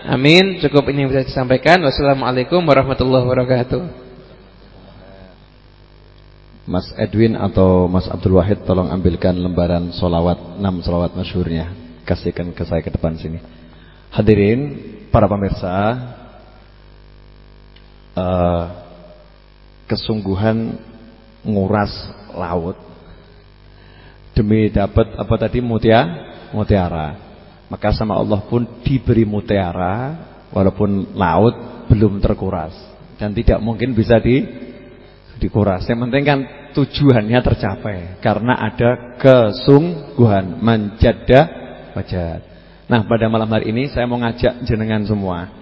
amin. Cukup ini yang bisa disampaikan. Wassalamualaikum warahmatullahi wabarakatuh. Mas Edwin atau Mas Abdul Wahid tolong ambilkan lembaran solawat 6 solawat masyurnya kasihkan ke saya ke depan sini. Hadirin para pemirsa, uh, kesungguhan nguras laut demi dapat apa tadi mutia mutiara. Maka sama Allah pun diberi mutiara walaupun laut belum terkuras dan tidak mungkin bisa di dikuras. Yang penting kan tujuannya tercapai karena ada kesungguhan menjada wajah. Nah, pada malam hari ini saya mau ngajak jenengan semua.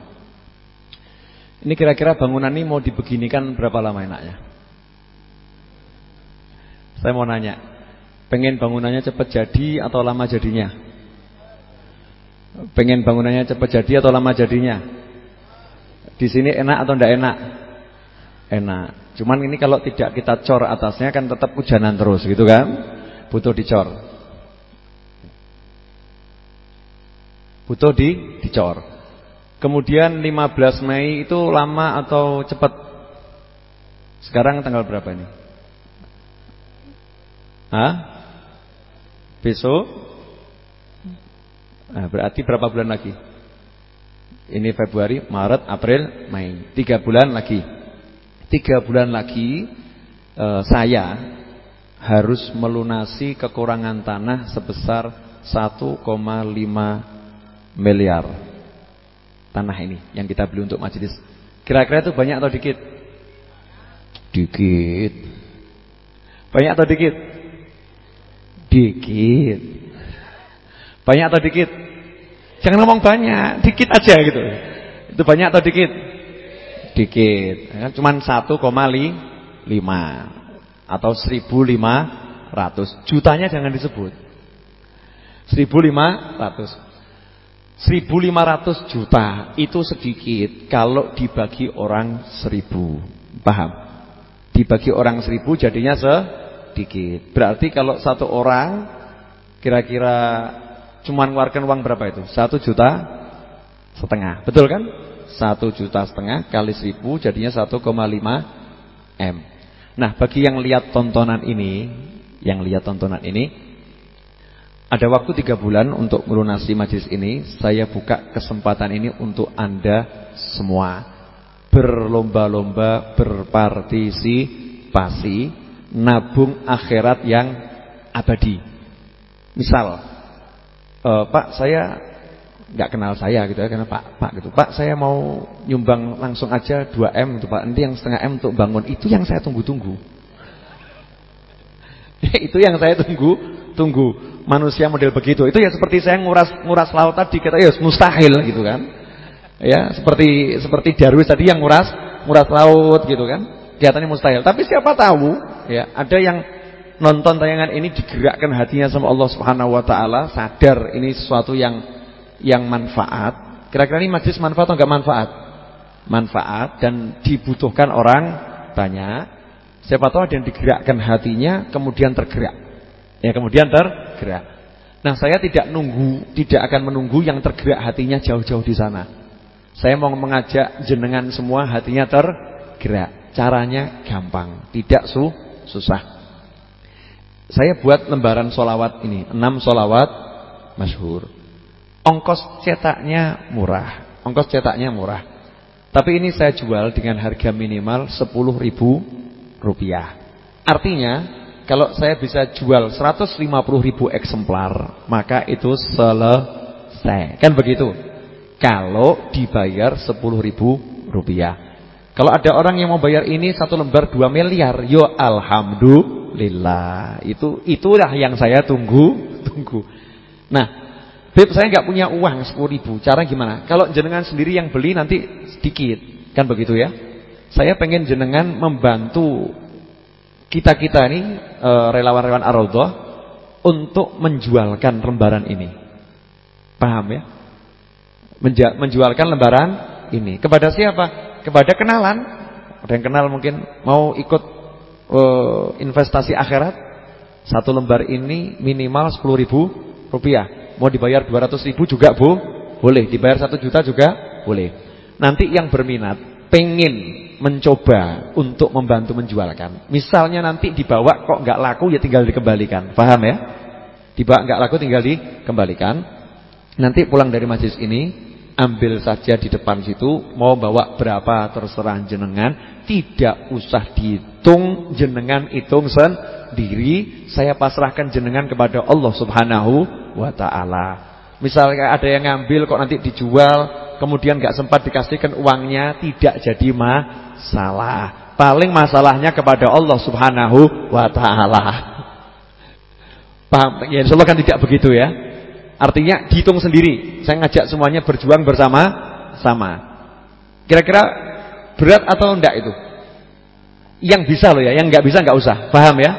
Ini kira-kira bangunan ini mau dibeginikan berapa lama enaknya? Saya mau nanya, Pengen bangunannya cepat jadi atau lama jadinya? Pengen bangunannya cepat jadi atau lama jadinya? Di sini enak atau tidak enak? Enak. Cuman ini kalau tidak kita cor atasnya kan tetap hujanan terus gitu kan? Butuh dicor. Butuh di dicor. Kemudian 15 Mei itu lama atau cepat? Sekarang tanggal berapa ini? Hah? Besok nah, Berarti berapa bulan lagi? Ini Februari, Maret, April, Mei Tiga bulan lagi Tiga bulan lagi eh, Saya Harus melunasi kekurangan tanah Sebesar 1,5 miliar Tanah ini Yang kita beli untuk majelis Kira-kira itu banyak atau dikit? Dikit Banyak atau dikit? Dikit. Banyak atau dikit? Jangan ngomong banyak, dikit aja gitu. Itu banyak atau dikit? Dikit. Ya, cuman 1,5 atau 1.500. Jutanya jangan disebut. 1.500. 1.500 juta itu sedikit kalau dibagi orang 1.000. Paham? Dibagi orang 1.000 jadinya se sedikit. Berarti kalau satu orang kira-kira cuma mengeluarkan uang berapa itu? Satu juta setengah. Betul kan? Satu juta setengah kali seribu jadinya 1,5 M. Nah bagi yang lihat tontonan ini, yang lihat tontonan ini, ada waktu tiga bulan untuk melunasi majlis ini. Saya buka kesempatan ini untuk anda semua berlomba-lomba berpartisipasi nabung akhirat yang abadi. Misal, e, Pak saya nggak kenal saya gitu ya, karena Pak Pak gitu. Pak saya mau nyumbang langsung aja 2 m gitu Pak. Nanti yang setengah m untuk bangun itu yang saya tunggu-tunggu. itu yang saya tunggu tunggu manusia model begitu. Itu ya seperti saya nguras nguras laut tadi kata ya mustahil gitu kan. Ya, seperti seperti Darwis tadi yang nguras nguras laut gitu kan kelihatannya mustahil. Tapi siapa tahu ya, ada yang nonton tayangan ini digerakkan hatinya sama Allah Subhanahu wa taala, sadar ini sesuatu yang yang manfaat. Kira-kira ini majlis manfaat atau enggak manfaat? Manfaat dan dibutuhkan orang banyak. Siapa tahu ada yang digerakkan hatinya kemudian tergerak. Ya, kemudian tergerak. Nah, saya tidak nunggu, tidak akan menunggu yang tergerak hatinya jauh-jauh di sana. Saya mau mengajak jenengan semua hatinya tergerak. Caranya gampang, tidak su susah. Saya buat lembaran solawat ini, enam solawat masyhur. Ongkos cetaknya murah, ongkos cetaknya murah. Tapi ini saya jual dengan harga minimal sepuluh ribu rupiah. Artinya kalau saya bisa jual 150 ribu eksemplar, maka itu selesai. Kan begitu? Kalau dibayar 10 ribu rupiah. Kalau ada orang yang mau bayar ini satu lembar 2 miliar, yo alhamdulillah. Itu itulah yang saya tunggu, tunggu. Nah, Beb saya nggak punya uang 10 ribu Cara gimana? Kalau jenengan sendiri yang beli nanti sedikit Kan begitu ya Saya pengen jenengan membantu Kita-kita ini eh, Relawan-relawan Ar-Raudhah Untuk menjualkan lembaran ini Paham ya? Menjualkan lembaran ini Kepada siapa? Kepada kenalan Ada yang kenal mungkin Mau ikut uh, investasi akhirat Satu lembar ini minimal 10 ribu rupiah Mau dibayar 200 ribu juga bu, boleh. Dibayar 1 juta juga boleh. Nanti yang berminat, pengen mencoba untuk membantu menjualkan. Misalnya nanti dibawa kok nggak laku ya tinggal dikembalikan. Paham ya? Dibawa nggak laku tinggal dikembalikan. Nanti pulang dari majlis ini ambil saja di depan situ mau bawa berapa terserah jenengan tidak usah dihitung jenengan hitung sendiri saya pasrahkan jenengan kepada Allah Subhanahu wa taala. Misalnya ada yang ngambil kok nanti dijual, kemudian nggak sempat dikasihkan uangnya, tidak jadi masalah. Paling masalahnya kepada Allah Subhanahu wa taala. Paham? Ya insyaallah kan tidak begitu ya. Artinya dihitung sendiri. Saya ngajak semuanya berjuang bersama-sama. Kira-kira berat atau enggak itu? Yang bisa loh ya, yang enggak bisa enggak usah. Paham ya?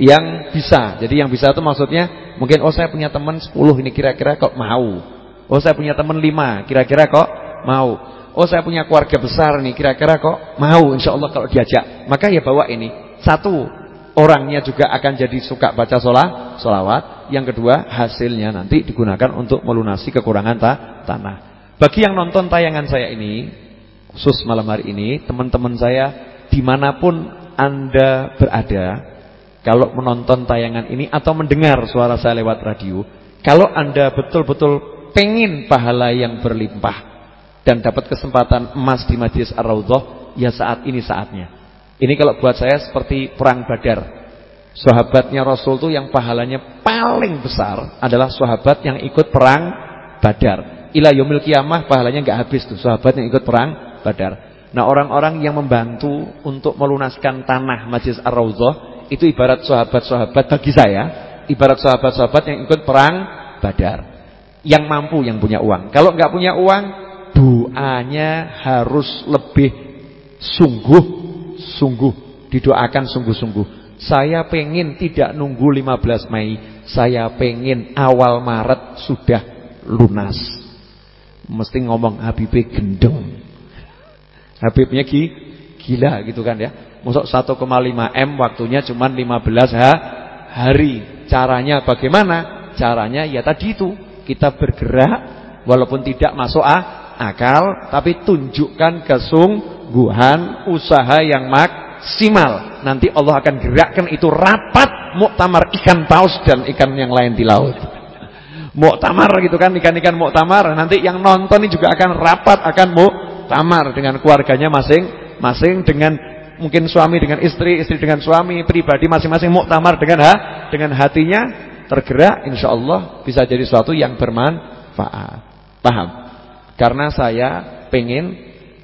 Yang bisa. Jadi yang bisa itu maksudnya Mungkin oh saya punya teman 10 ini kira-kira kok mau. Oh saya punya teman 5 kira-kira kok mau. Oh saya punya keluarga besar nih kira-kira kok mau insya Allah kalau diajak. Maka ya bawa ini. Satu, orangnya juga akan jadi suka baca sholat, sholawat. Yang kedua, hasilnya nanti digunakan untuk melunasi kekurangan ta tanah. Bagi yang nonton tayangan saya ini, khusus malam hari ini, teman-teman saya di mana pun Anda berada, kalau menonton tayangan ini atau mendengar suara saya lewat radio, kalau Anda betul-betul pengen pahala yang berlimpah dan dapat kesempatan emas di Majlis Ar-Raudhah, ya saat ini saatnya. Ini kalau buat saya seperti perang Badar. Sahabatnya Rasul itu yang pahalanya paling besar adalah sahabat yang ikut perang Badar. Ila yaumil kiamah pahalanya enggak habis tuh sahabat yang ikut perang Badar. Nah, orang-orang yang membantu untuk melunaskan tanah Majlis Ar-Raudhah itu ibarat sahabat-sahabat bagi saya, ibarat sahabat-sahabat yang ikut perang Badar. Yang mampu yang punya uang. Kalau nggak punya uang, doanya harus lebih sungguh-sungguh didoakan sungguh-sungguh. Saya pengen tidak nunggu 15 Mei, saya pengen awal Maret sudah lunas. Mesti ngomong Habibie gendeng. Habibnya gila gitu kan ya. Masuk 1,5 M waktunya cuma 15 ha hari. Caranya bagaimana? Caranya ya tadi itu. Kita bergerak walaupun tidak masuk ah, akal. Tapi tunjukkan kesungguhan usaha yang maksimal. Nanti Allah akan gerakkan itu rapat muktamar ikan paus dan ikan yang lain di laut. Muktamar gitu kan ikan-ikan muktamar. Nanti yang nonton ini juga akan rapat akan muktamar dengan keluarganya masing-masing dengan mungkin suami dengan istri, istri dengan suami, pribadi masing-masing muktamar dengan ha, dengan hatinya tergerak insya Allah bisa jadi sesuatu yang bermanfaat. Paham? Karena saya pengen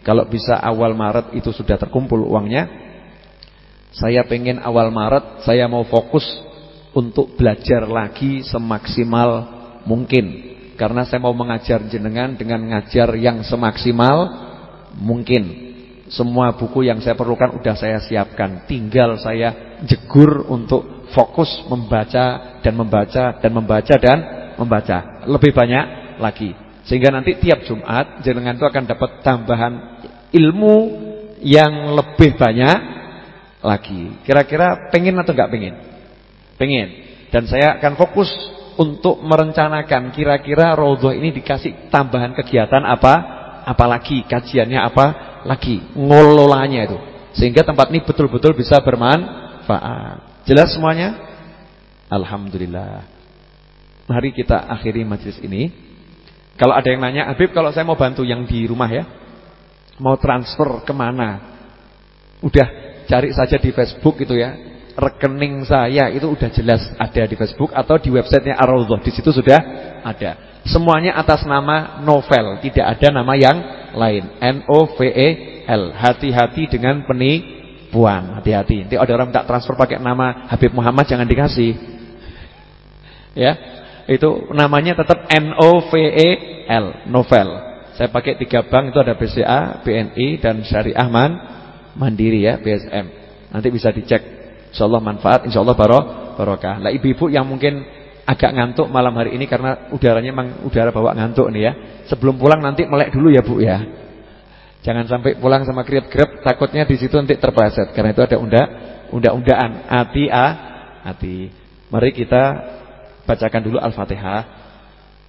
kalau bisa awal Maret itu sudah terkumpul uangnya, saya pengen awal Maret saya mau fokus untuk belajar lagi semaksimal mungkin. Karena saya mau mengajar jenengan dengan ngajar yang semaksimal mungkin. Semua buku yang saya perlukan sudah saya siapkan. Tinggal saya jegur untuk fokus membaca dan membaca dan membaca dan membaca. Lebih banyak lagi. Sehingga nanti tiap Jumat jenengan itu akan dapat tambahan ilmu yang lebih banyak lagi. Kira-kira pengen atau enggak pengen? Pengen. Dan saya akan fokus untuk merencanakan kira-kira Raudhah ini dikasih tambahan kegiatan apa? Apalagi kajiannya apa? lagi ngololanya itu. Sehingga tempat ini betul-betul bisa bermanfaat. Jelas semuanya? Alhamdulillah. Mari kita akhiri majlis ini. Kalau ada yang nanya, Habib kalau saya mau bantu yang di rumah ya. Mau transfer ke mana? Udah cari saja di Facebook itu ya. Rekening saya itu udah jelas ada di Facebook atau di websitenya Ar-Raudhah. Di situ sudah ada. Semuanya atas nama novel, tidak ada nama yang lain. N O V E L. Hati-hati dengan penipuan. Hati-hati. Nanti ada orang tak transfer pakai nama Habib Muhammad jangan dikasih. Ya. Itu namanya tetap N O V E L, novel. Saya pakai tiga bank itu ada BCA, BNI dan Syariah Man Mandiri ya, BSM. Nanti bisa dicek. Insyaallah manfaat, insyaallah barokah. Lah ibu-ibu yang mungkin agak ngantuk malam hari ini karena udaranya memang udara bawa ngantuk nih ya. Sebelum pulang nanti melek dulu ya, Bu ya. Jangan sampai pulang sama kriep-kriep takutnya di situ nanti terpleset karena itu ada unda unda-undaan hati a hati. Mari kita bacakan dulu Al-Fatihah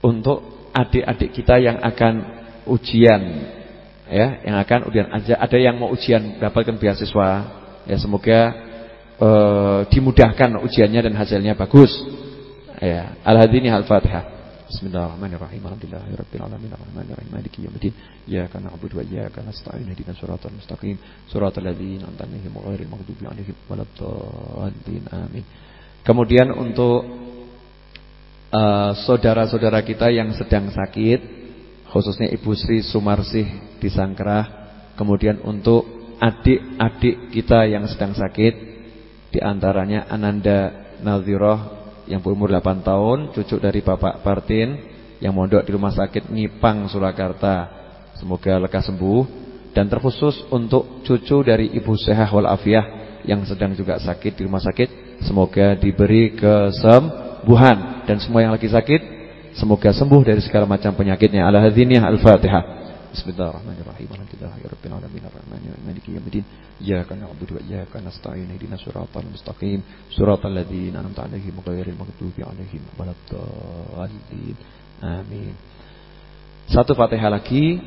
untuk adik-adik kita yang akan ujian ya, yang akan ujian aja ada yang mau ujian dapatkan beasiswa. Ya semoga uh, dimudahkan ujiannya dan hasilnya bagus. Ya, Al-Hadini Al-Fatihah. Bismillahirrahmanirrahim. Alhamdulillahirabbil alamin arrahmanirrahim maliki yaumiddin. Iyyaka na'budu wa iyyaka nasta'in ihdinas siratal mustaqim. Siratal ladzina an'amta 'alaihim ghairil maghdubi 'alaihim waladdallin. Amin. Kemudian untuk eh, saudara-saudara uh, kita yang sedang sakit, khususnya Ibu Sri Sumarsih di Sangkrah, kemudian untuk adik-adik kita yang sedang sakit, di antaranya Ananda Nazirah yang berumur 8 tahun, cucu dari Bapak Partin yang mondok di Rumah Sakit Ngipang Surakarta. Semoga lekas sembuh dan terkhusus untuk cucu dari Ibu Sehah wal Afiyah yang sedang juga sakit di rumah sakit Semoga diberi kesembuhan dan semua yang lagi sakit semoga sembuh dari segala macam penyakitnya. Ala hadziniyah al-Fatihah. Bismillahirrahmanirrahim. Alhamdulillahirabbil alamin. Iyyaka na'budu wa iyyaka nasta'in ihdinas siratal mustaqim. Siratal ladzina an'amta 'alaihim ghairil maghdubi 'alaihim waladdallin. Amin. Satu Fatihah lagi.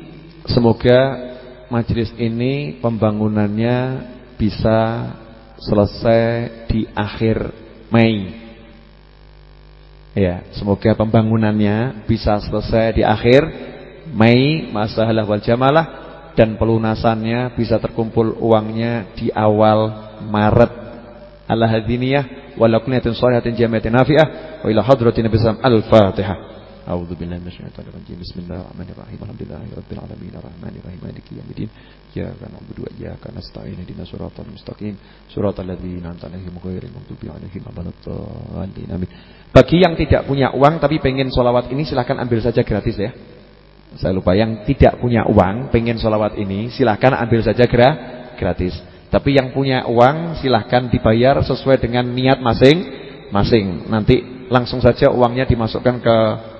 Semoga majelis ini pembangunannya bisa selesai di akhir Mei. Ya, semoga pembangunannya bisa selesai di akhir Mei, masalah wal jamalah dan pelunasannya bisa terkumpul uangnya di awal Maret. Allah hadiniyah wa lakunatin shalihatin jamiatin nafi'ah wa ila hadratin Nabi al-Fatihah. A'udzu billahi minasyaitonir rajim. Bismillahirrahmanirrahim. Alhamdulillahirabbil alamin arrahmanirrahim maliki yaumiddin. Iyyaka na'budu wa iyyaka nasta'in. Ihdinas siratal mustaqim. Siratal ladzina an'amta 'alaihim ghairil maghdubi 'alaihim waladdallin. Amin. Bagi yang tidak punya uang tapi pengen solawat ini silahkan ambil saja gratis ya. Saya lupa yang tidak punya uang pengen solawat ini silahkan ambil saja gratis. Tapi yang punya uang silahkan dibayar sesuai dengan niat masing-masing. Nanti langsung saja uangnya dimasukkan ke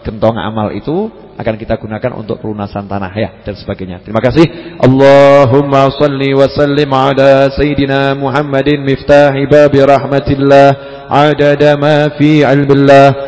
gentong amal itu akan kita gunakan untuk pelunasan tanah ya dan sebagainya. Terima kasih. Allahumma salli wa sallim ala sayyidina Muhammadin miftahi babi rahmatillah adada ma fi ilmillah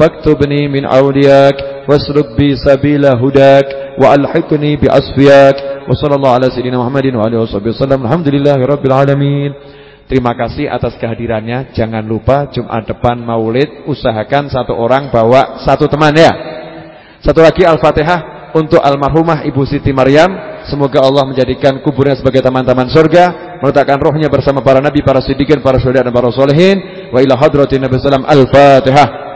فاكتبني من أولياك واسلك بي سبيل هداك وألحقني بأصفياك وصلى الله على سيدنا محمد وعلى وصحبه وسلم الحمد لله رب العالمين Terima kasih atas kehadirannya. Jangan lupa Jumat depan Maulid usahakan satu orang bawa satu teman ya. Satu lagi Al-Fatihah untuk almarhumah Ibu Siti Maryam. Semoga Allah menjadikan kuburnya sebagai taman-taman surga, meletakkan rohnya bersama para nabi, para siddiqin, para syuhada dan para solehin. Wa ila hadratin Nabi sallam Al-Fatihah.